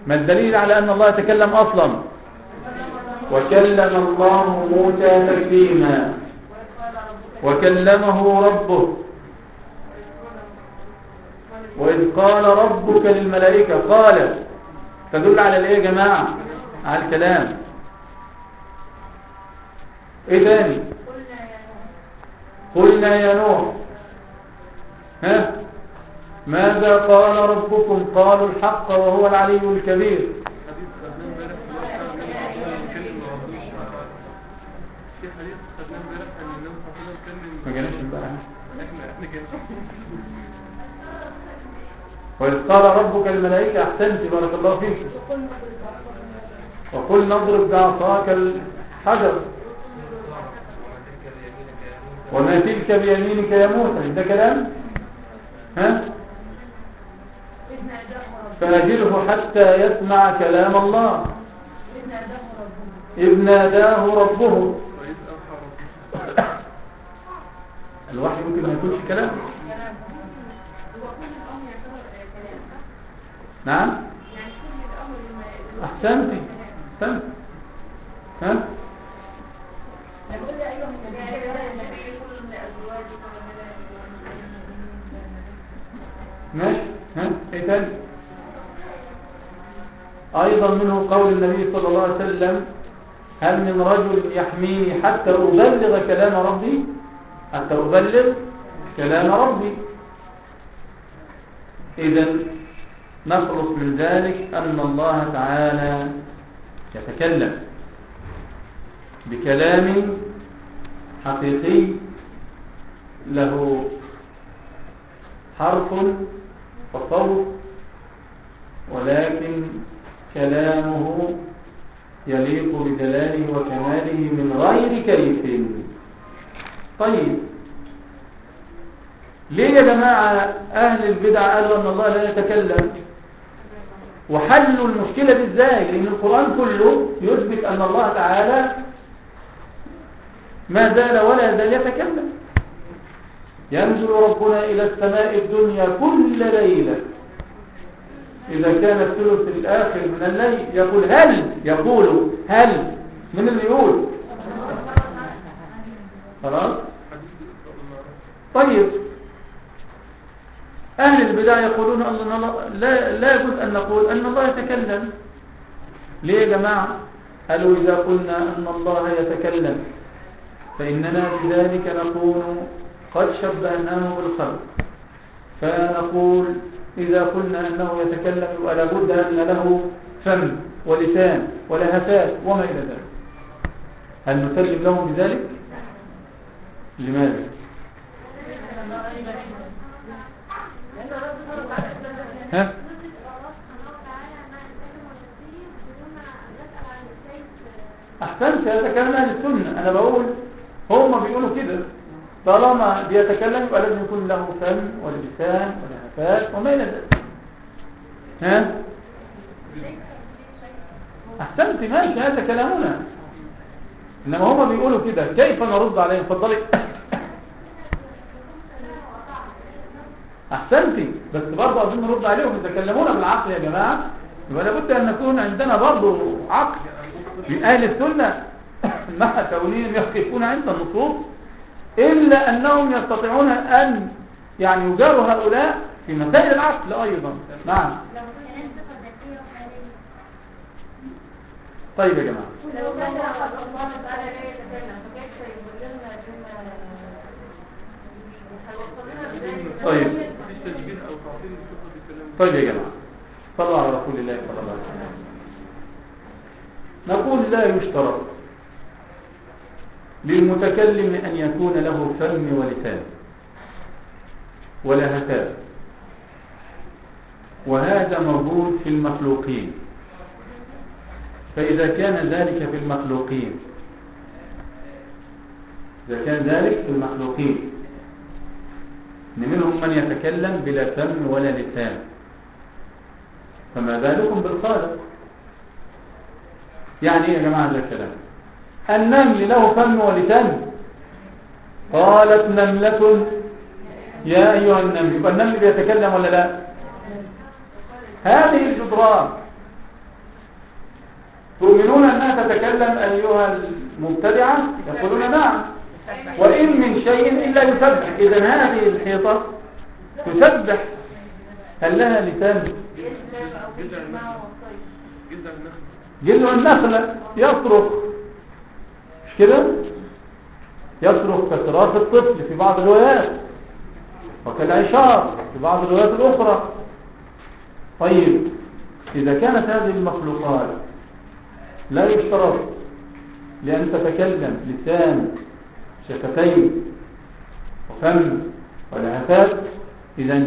ما الدليل على أن الله يتكلم أصلا؟ وكلم الله موسى تكليما. وكلمه ربه. وإذ قال ربك للملائكة قال تدل على الإيه يا جماعة؟ على الكلام. إيه تاني قلنا يا نوح. ها؟ ماذا قال ربكم؟ قالوا الحق وهو العلي الكبير. وإذ قال ربك الملائكة أحسنت بارك الله فيك. وقل نضرب بعصاك الحجر. وما تلك بيمينك يا موسى ده كلام ها؟ فأجله حتى يسمع كلام الله. إذ ناداه ربه. الوحي ممكن ما يكونش كلام؟ نعم؟ أحسنتي أحسنت. ها؟ ماشي ها؟ تاني؟ أيضا منه قول النبي صلى الله عليه وسلم هل من رجل يحميني حتى أبلغ كلام ربي؟ حتى أبلغ كلام ربي. اذا نخلص من ذلك أن الله تعالى يتكلم بكلام حقيقي له حرف وصوت ولكن كلامه يليق بجلاله وكماله من غير كيف طيب. ليه يا جماعة أهل البدع قالوا أن الله لا يتكلم؟ وحلوا المشكلة دي إزاي؟ لأن القرآن كله يثبت أن الله تعالى ما زال ولا زال يتكلم. ينزل ربنا إلى السماء الدنيا كل ليلة. إذا كان الثلث الآخر من الليل يقول هل؟ يقول هل. من اللي يقول؟ خلاص؟ طيب. أهل البدع يقولون أن لا, لا يجوز أن نقول أن الله يتكلم. ليه يا جماعة؟ قالوا إذا قلنا أن الله يتكلم. فإننا بذلك نكون قد شبهناه بالخلق فنقول إذا قلنا أنه يتكلم يبقى لابد أن له فم ولسان ولهفات وما إلى ذلك هل نسلم لهم بذلك؟ لماذا؟ ها؟ أحسنت هذا كلام أهل السنة أنا بقول هم بيقولوا كده. طالما بيتكلم يبقى لازم يكون له فم ولسان ولهفات وما إلى ذلك. ها؟ أحسنت. ماشي. هذا كلامنا. إنما هم بيقولوا كده. كيف نرد عليهم؟ فضلي أحسنتي بس برضه عايزين نرد عليهم. يتكلمون بالعقل يا جماعة يبقى لابد أن نكون عندنا برضه عقل من أهل مع كونهم يقفون عند النصوص إلا أنهم يستطيعون أن يعني يجاروا هؤلاء في مسائل العقل أيضا. نعم. طيب يا جماعة. لو كان الله تعالى لا يتكلم طيب. طيب يا جماعة. صلوا على رسول الله صلى الله عليه وسلم. نقول لا يشترط. للمتكلم أن يكون له فم ولسان ولهفات وهذا موجود في المخلوقين. فإذا كان ذلك في المخلوقين إذا كان ذلك في المخلوقين منهم من يتكلم بلا فم ولا لسان. فما بالكم بالخالق؟ يعني إيه يا جماعة هذا الكلام. النمل له فم ولسان. قالت نملة. يا أيها النمل يبقى النمل بيتكلم ولا لا؟ هذه الجدران. تؤمنون أنها تتكلم أيها المبتدعة؟ يقولون نعم. وإن من شيء إلا يسبح. إذا هذه الحيطة تسبح. هل لها لسان؟ جلو النخلة يصرخ كده؟ يصرخ كصراخ الطفل في بعض الروايات وكالعشار في بعض الروايات الأخرى. طيب إذا كانت هذه المخلوقات لا يشترط لأن تتكلم لسان شفتين وفم ولهفات إذا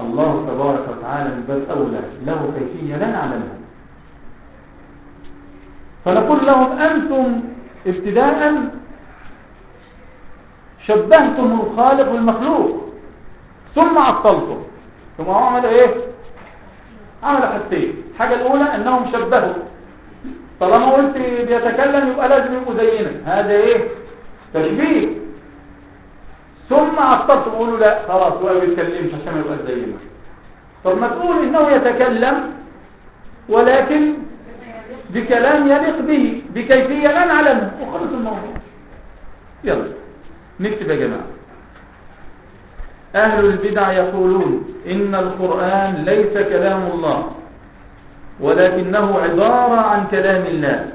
الله تبارك وتعالى من أولى له كيفية لا نعلمها. فنقول لهم أنتم ابتداء شبهتم الخالق بالمخلوق ثم عطلتم ثم هو عمل إيه؟ عمل حاجتين الحاجة الأولى أنهم شبهوا. طالما قلت بيتكلم يبقى لازم يبقوا زينا. هذا إيه؟ تشبيه. ثم عطلت تقولوا لا خلاص هو ما بيتكلمش عشان يبقى زينا. طب ما تقول إنه يتكلم ولكن بكلام يليق به بكيفية لا نعلمها وخلص الموضوع. يلا نكتب يا جماعة. أهل البدع يقولون إن القرآن ليس كلام الله ولكنه عبارة عن كلام الله.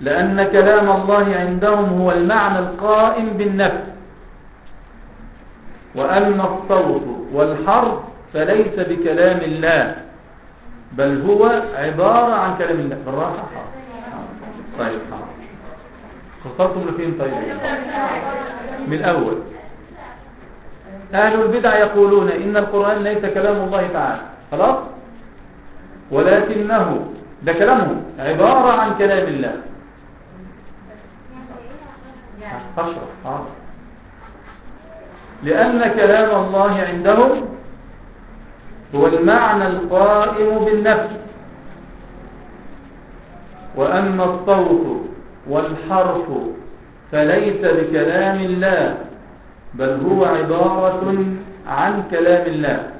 لأن كلام الله عندهم هو المعنى القائم بالنفس. وأما الصوت والحرف فليس بكلام الله. بل هو عبارة عن كلام الله. بالراحة. حاضر. طيب حاضر. خسرتم لفين؟ طيب. من الأول. أهل البدع يقولون إن القرآن ليس كلام الله تعالى. خلاص؟ ولكنه ده كلامهم عبارة عن كلام الله. حاضر. لأن كلام الله عندهم هو المعنى القائم بالنفس. وأما الصوت والحرف فليس بكلام الله بل هو عبارة عن كلام الله.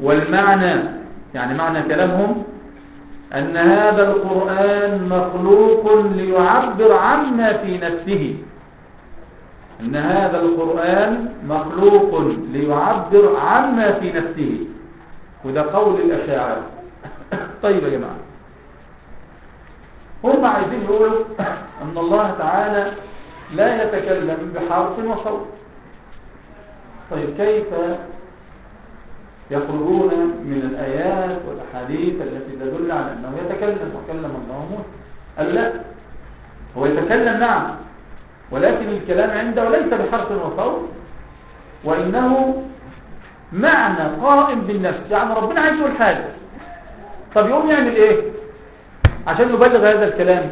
والمعنى يعني معنى كلامهم أن هذا القرآن مخلوق ليعبر عما في نفسه. أن هذا القرآن مخلوق ليعبر عما في نفسه. وده قول الأشاعرة. طيب يا جماعة. هم عايزين يقولوا أن الله تعالى لا يتكلم بحرف وصوت. طيب كيف يخرجون من الآيات والأحاديث التي تدل على أنه يتكلم وكلم الله موسى. قال لا. هو يتكلم نعم ولكن الكلام عنده ليس بحرف وصوت وإنه معنى قائم بالنفس. يعني ربنا عايز يقول حاجة. طب يقوم يعمل إيه؟ عشان يبلغ هذا الكلام.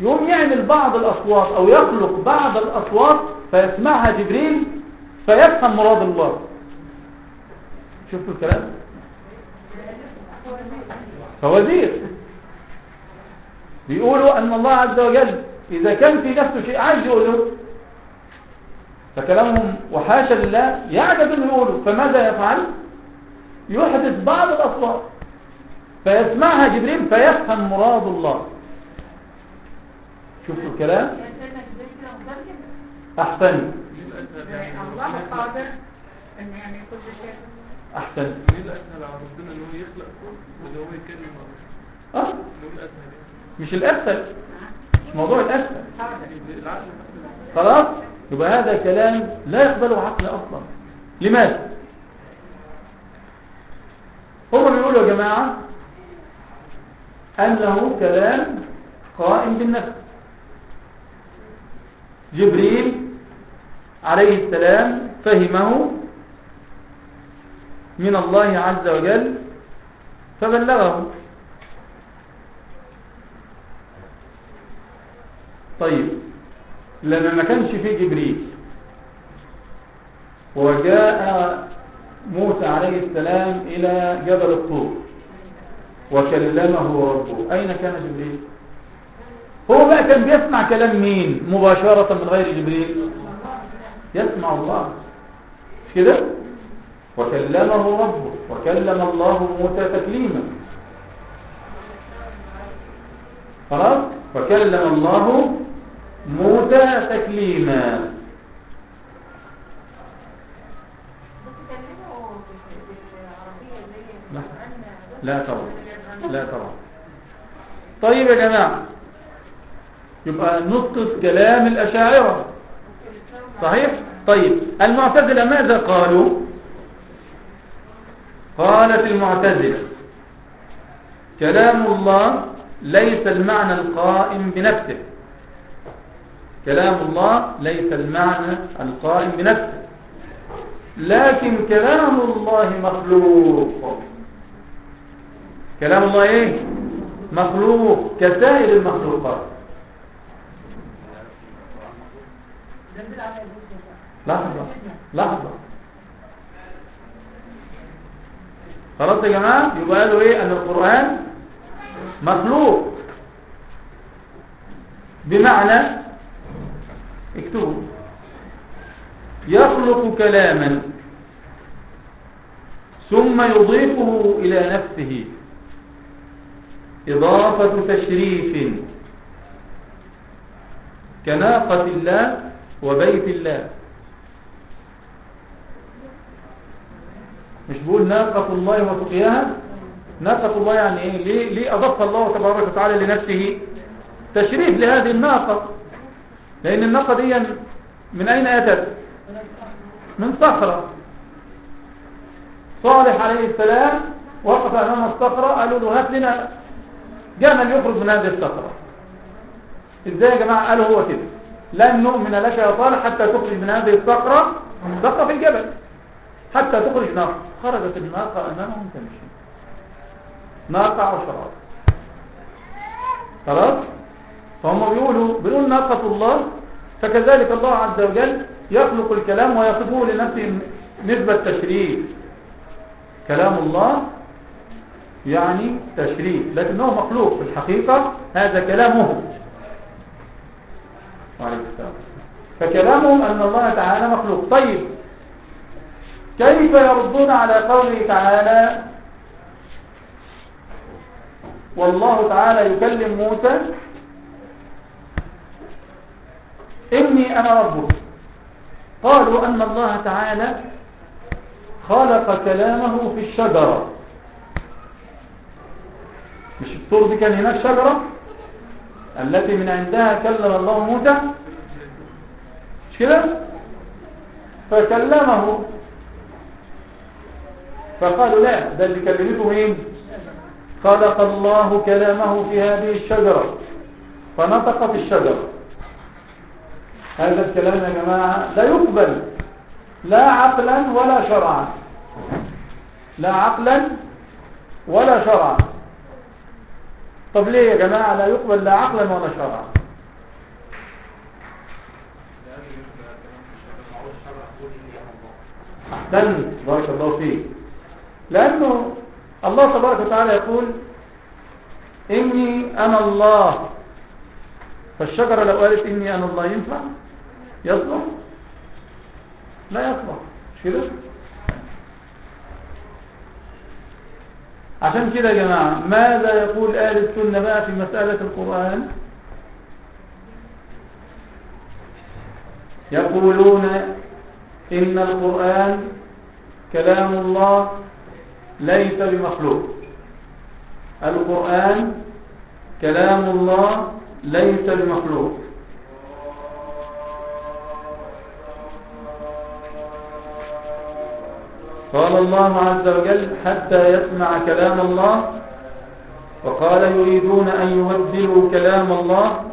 يقوم يعمل بعض الأصوات أو يخلق بعض الأصوات فيسمعها جبريل فيفهم مراد الله. شفتوا الكلام؟ فوزير. بيقولوا أن الله عز وجل إذا كان في نفسه شيء عايز يقوله فكلامهم وحاشا لله يعجب أن يقوله. فماذا يفعل؟ يحدث بعض الأصوات. فيسمعها جبريل فيفهم مراد الله. شفتوا الكلام؟ أحسن الله قادر إن يعني كل شيء أحسن. ليه؟ الأسهل على ربنا إن هو يخلق كون هو يتكلم مع الأسهل يعني. مش الأسهل. مش موضوع العقل خلاص؟ يبقى هذا كلام لا يقبله عقل أصلا. لماذا؟ هم بيقولوا يا جماعة أنه كلام قائم بالنفس. جبريل عليه السلام فهمه من الله عز وجل فبلغه. طيب لما ما كانش فيه جبريل وجاء موسى عليه السلام إلى جبل الطور وكلمه ربه. أين كان جبريل؟ هو بقى كان بيسمع كلام مين؟ مباشرة من غير جبريل. يسمع الله. مش كده؟ وكلمه ربه وكلم الله موسى تكليما. خلاص؟ وكلم الله موسى تكليما. لا. طبعا لا طبعا طيب يا جماعة يبقى نسقط كلام الأشاعرة. صحيح؟ طيب المعتزلة ماذا قالوا؟ قالت المعتزلة كلام الله ليس المعنى القائم بنفسه. كلام الله ليس المعنى القائم بنفسه. لكن كلام الله مخلوق. كلام الله إيه؟ مخلوق كسائر المخلوقات. لحظة لحظة. خلاص يا جماعة؟ يبقى قالوا إيه؟ أن القرآن مخلوق. بمعنى اكتبوا. يخلق كلاما ثم يضيفه إلى نفسه. إضافة تشريف. كناقة الله وبيت الله. مش بقول ناقة الله وسقياها ناقة الله يعني إيه؟ ليه, ليه أضاف الله تبارك وتعالى لنفسه تشريف لهذه الناقة؟ لأن الناقة دي من أين أتت؟ من صخرة. صالح عليه السلام وقف أمام الصخرة قالوا له هات لنا جمل يخرج من هذه الصخرة. إزاي يا جماعة؟ قالوا هو كده. لن نؤمن لك يا صالح حتى تخرج من هذه الصخرة. صخرة في الجبل. حتى تخرج ناقة خرجت الناقة أمامهم تمشي ناقة عشرات خلاص؟ فهم بيقولوا بيقول ناقة الله. فكذلك الله عز وجل يخلق الكلام ويصفه لنفسه نسبة تشريف كلام الله يعني تشريف لكنه مخلوق في الحقيقة. هذا كلامه. فكلامهم أن الله تعالى مخلوق. طيب. كيف يردون على قوله تعالى والله تعالى يكلم موسى إني أنا ربك. قالوا أن الله تعالى خلق كلامه في الشجرة. مش الطور دي كان هناك شجرة؟ التي من عندها كلم الله موسى. مش كده؟ فكلمه فقالوا لا ده اللي كلمته مين؟ خلق الله كلامه في هذه الشجرة. فنطق في الشجرة. هذا الكلام يا جماعة لا يقبل. لا عقلا ولا شرعا. لا عقلا ولا شرعا. طب ليه يا جماعة لا يقبل لا عقلا ولا شرعا. أحسنت. بارك الله فيك. لأنه الله تبارك وتعالى يقول إني أنا الله. فالشجرة لو قالت إني أنا الله ينفع؟ يصلح لا يصلح مش كده؟ عشان كده يا جماعة ماذا يقول أهل السنة بقى في مسألة القرآن؟ يقولون إن القرآن كلام الله ليس بمخلوق. القرآن كلام الله ليس بمخلوق. قال الله عز وجل حتى يسمع كلام الله وقال يريدون أن يبدلوا كلام الله.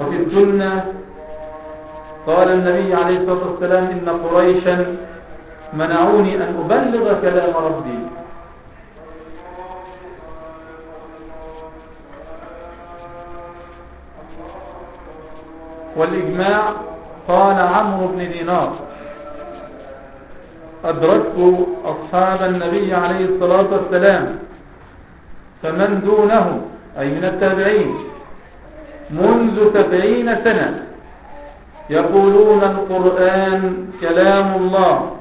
وفي السنة قال النبي عليه الصلاة والسلام إن قريشا منعوني أن أبلغ كلام ربي. والإجماع قال عمرو بن دينار أدركت أصحاب النبي عليه الصلاة والسلام فمن دونه أي من التابعين منذ سبعين سنة يقولون القرآن كلام الله.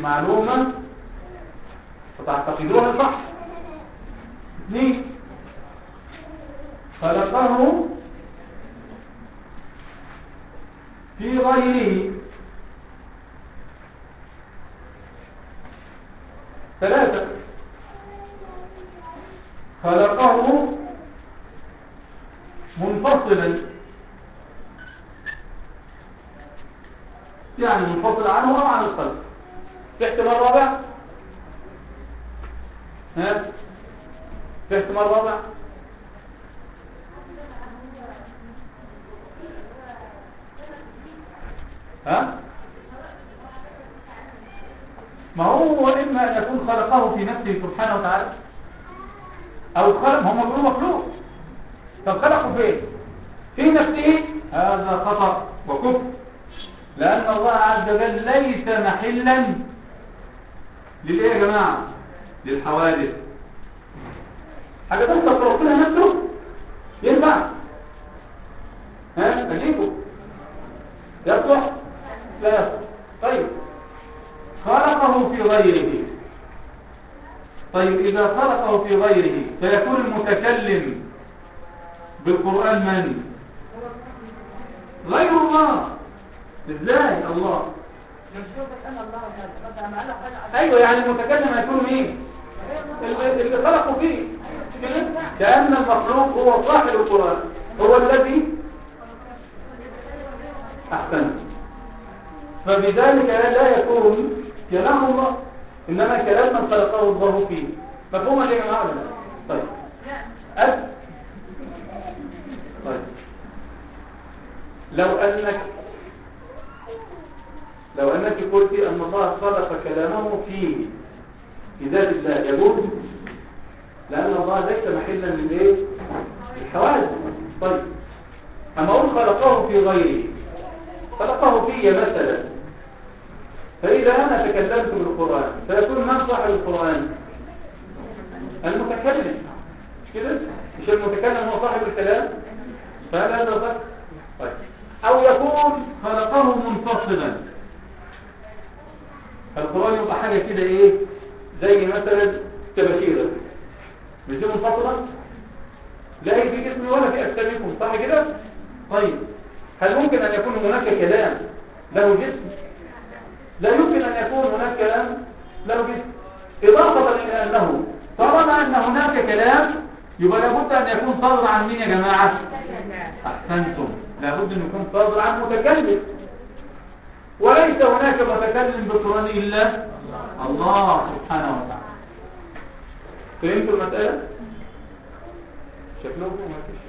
تثبت للحوادث. حاجة تحصل في ربنا نفسه؟ ينفع. ها؟ أجيبه. يصلح؟ لا يصلح. طيب. خلقه في غيره. طيب إذا خلقه في غيره فيكون المتكلم بالقرآن من؟ غير الله. إزاي الله؟ أيوه يعني المتكلم هيكون مين؟ اللي خلقه فيه. كأن المخلوق هو صاحب القرآن. هو الذي أحسن. فبذلك لا يكون كلام الله. إنما كلام من خلقه الله فيه. مفهوم يا ولا لا؟ طيب. أد... طيب. لو انك لو أنك قلت أن الله خلق كلامه فيه. في ذات الله يجوز لأن الله ليس محلا للايه الحوادث. طيب. أما أقول خلقه في غيره. خلقه في مثلا. فإذا أنا تكلمت بالقرآن سيكون من صاحب القرآن؟ المتكلم. مش كده؟ مش المتكلم هو صاحب الكلام؟ فهل هذا طيب. أو يكون خلقه منفصلا. القرآن يبقى حاجة كده إيه؟ زي مثلا كبشيرة. مش دي منفصلة لا في جسمي ولا في أجسامكم صح كده؟ طيب هل ممكن أن يكون هناك كلام له جسم؟ لا يمكن أن يكون هناك كلام له جسم. إضافة إلى أنه طالما أن هناك كلام يبقى لابد أن يكون صادر عن مين يا جماعة؟ أحسنتم. لابد أن يكون صادر عن متكلم. وليس هناك متكلم بالقرآن إلا الله سبحانه وتعالى. فهمتوا المسألة؟ شكلهم ما فيش.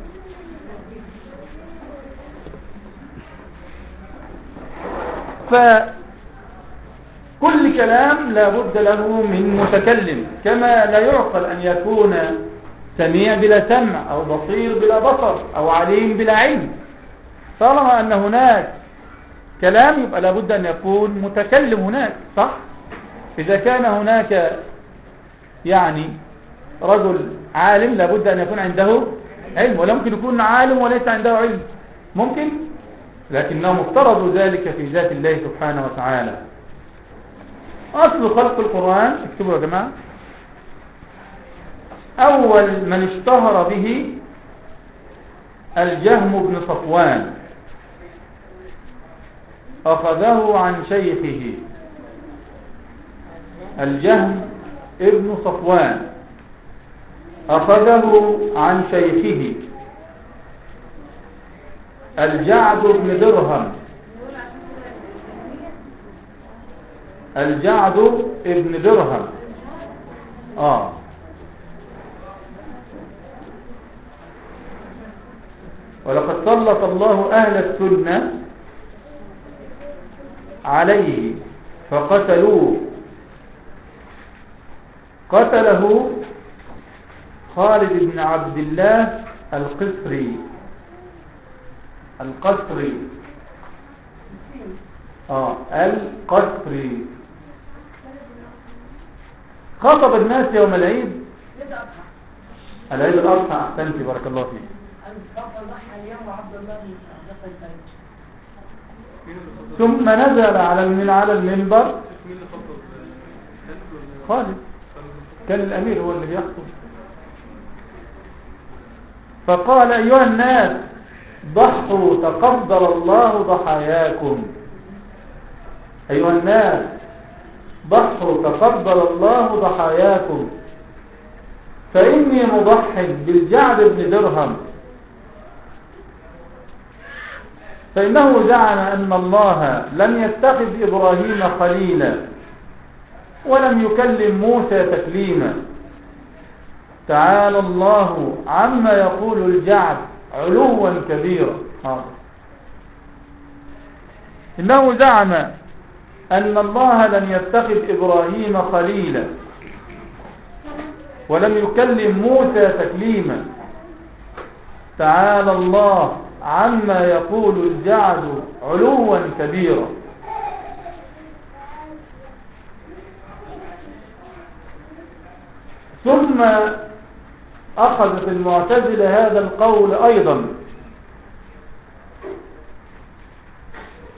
فكل كلام لا بد له من متكلم كما لا يعقل أن يكون سميع بلا سمع أو بصير بلا بصر أو عليم بلا علم. طالما أن هناك كلام يبقى لا بد أن يكون متكلم هناك صح؟ إذا كان هناك يعني رجل عالم لا بد أن يكون عنده علم ولا ممكن يكون عالم وليس عنده علم. ممكن؟ لكنهم افترضوا ذلك في ذات الله سبحانه وتعالى. أصل خلق القرآن اكتبوا يا جماعة. أول من اشتهر به الجهم بن صفوان. أخذه عن شيخه. الجهم ابن صفوان أخذه عن شيخه. الجعد بن درهم. الجعد ابن درهم. آه. ولقد سلط الله أهل السنة عليه فقتلوه. قتله خالد بن عبد الله القسري. القسري. آه القسري. خطب الناس يوم العيد. العيد الأضحى أحسنت بارك الله فيك. ثم نزل على من على المنبر. خالد. كان الأمير هو اللي بيخطب فقال أيها الناس ضحوا تقبل الله ضحاياكم. أيها الناس ضحوا تقبل الله ضحاياكم. فإني مضحك بالجعد بن درهم. فإنه زعم أن الله لم يتخذ إبراهيم خليلا. ولم يكلم موسى تكليما. تعالى الله عما يقول الجعد علوا كبيرا. إنه زعم أن الله لم يتخذ إبراهيم خليلا. ولم يكلم موسى تكليما. تعالى الله عما يقول الجعد علوا كبيرا. ثم أخذ في المعتزلة هذا القول أيضا.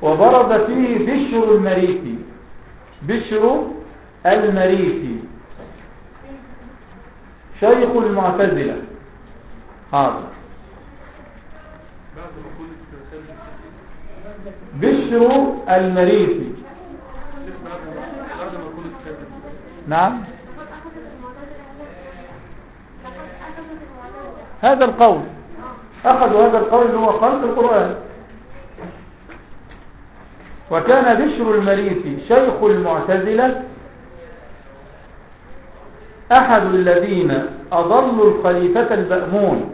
وبرز فيه بشر المريسي بشر المريسي شيخ المعتزلة. حاضر بشر المريسي نعم لقد أخذت المعتزلة هذا لقد أخذت المعتزلة هذا القول. أخذوا هذا القول هو خلق القرآن. وكان بشر المريسي شيخ المعتزلة أحد الذين أضلوا الخليفة المأمون.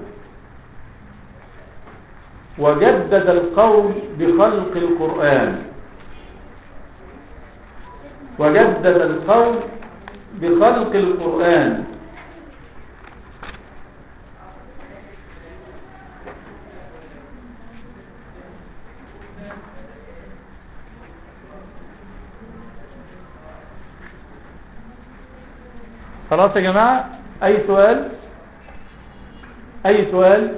وجدد القول بخلق القرآن. وجدد القول بخلق القرآن. خلاص يا جماعة؟ أي سؤال؟ أي سؤال؟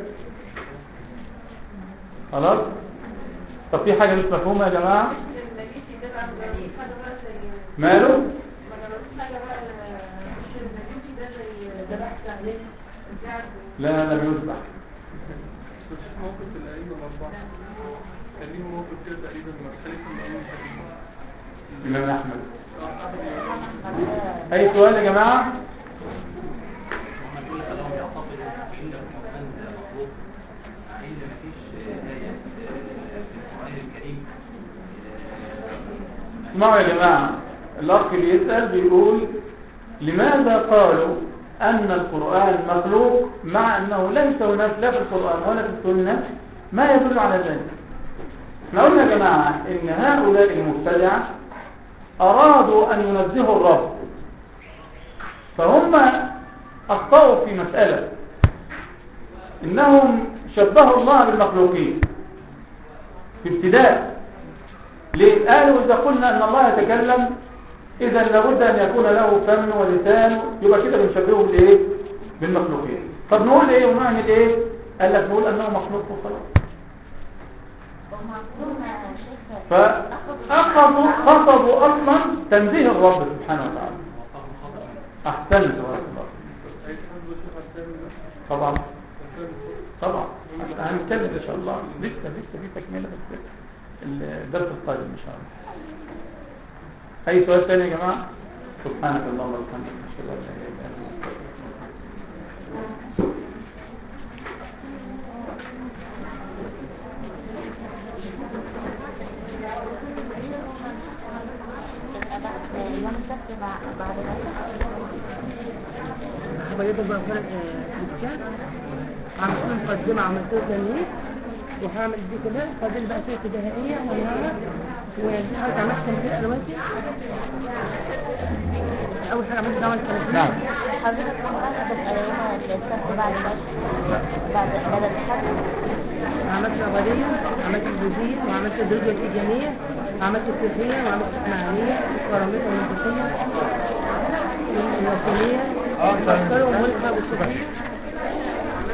خلاص؟ طب في حاجة مش مفهومة يا جماعة؟ ماله؟ لا أنا بيذبح موقف الأئمة الأربعة كان ليهم موقف كده تقريبا المأمون تقريبا الإمام أحمد. أي سؤال يا جماعة وما كل كلام يعتقد ان القران ده مخلوق مع ان مفيش إيه في القران الكريم اسمعوا يا جماعة. الأخ اللي يسأل بيقول لماذا قالوا أن القرآن مخلوق مع أنه ليس هناك لا في القرآن ولا في السنة؟ ما يدل على ذلك. إحنا قلنا يا جماعة إن هؤلاء المبتدعة أرادوا أن ينزهوا الرب. فهم أخطأوا في مسألة. إنهم شبهوا الله بالمخلوقين. في ابتداء. ليه؟ قالوا إذا قلنا أن الله يتكلم إذا لابد أن يكون له فم ولسان يبقى كده بنشبهه بالإيه؟ بالمخلوقين. طب نقول إيه ونعمل إيه؟ قال لك نقول أنه مخلوق وخلاص. فأخذوا خطبوا أصلا تنزيه الرب سبحانه وتعالى. أحسنت طبعا. طبعا. هنتكلم إن شاء الله. لسه لسه في تكملة بس. الدرس القادم إن شاء الله. أي سؤال ثاني يا جماعة؟ سبحانك اللهم وبحمدك. أشهد أن لا إله إلا أنت. حضرتك بقى فرق كريستيان عملت له مقدمة عملت له تنمية وهعمل دي كده فاضل بقى ابتدائية ونهاية ودي حاجة عملت تمثيل ألوانتي أول حاجة عملت تمثيل نعم. حضرتك بعد بعد بعد الحد عملت الأولية عملت الجزية وعملت الدرجة الإيجابية عملت السياسية وعملت الإسماعيلية ورميت المنطقية الوطنية آه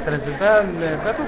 تنزلتها اللي فاتوا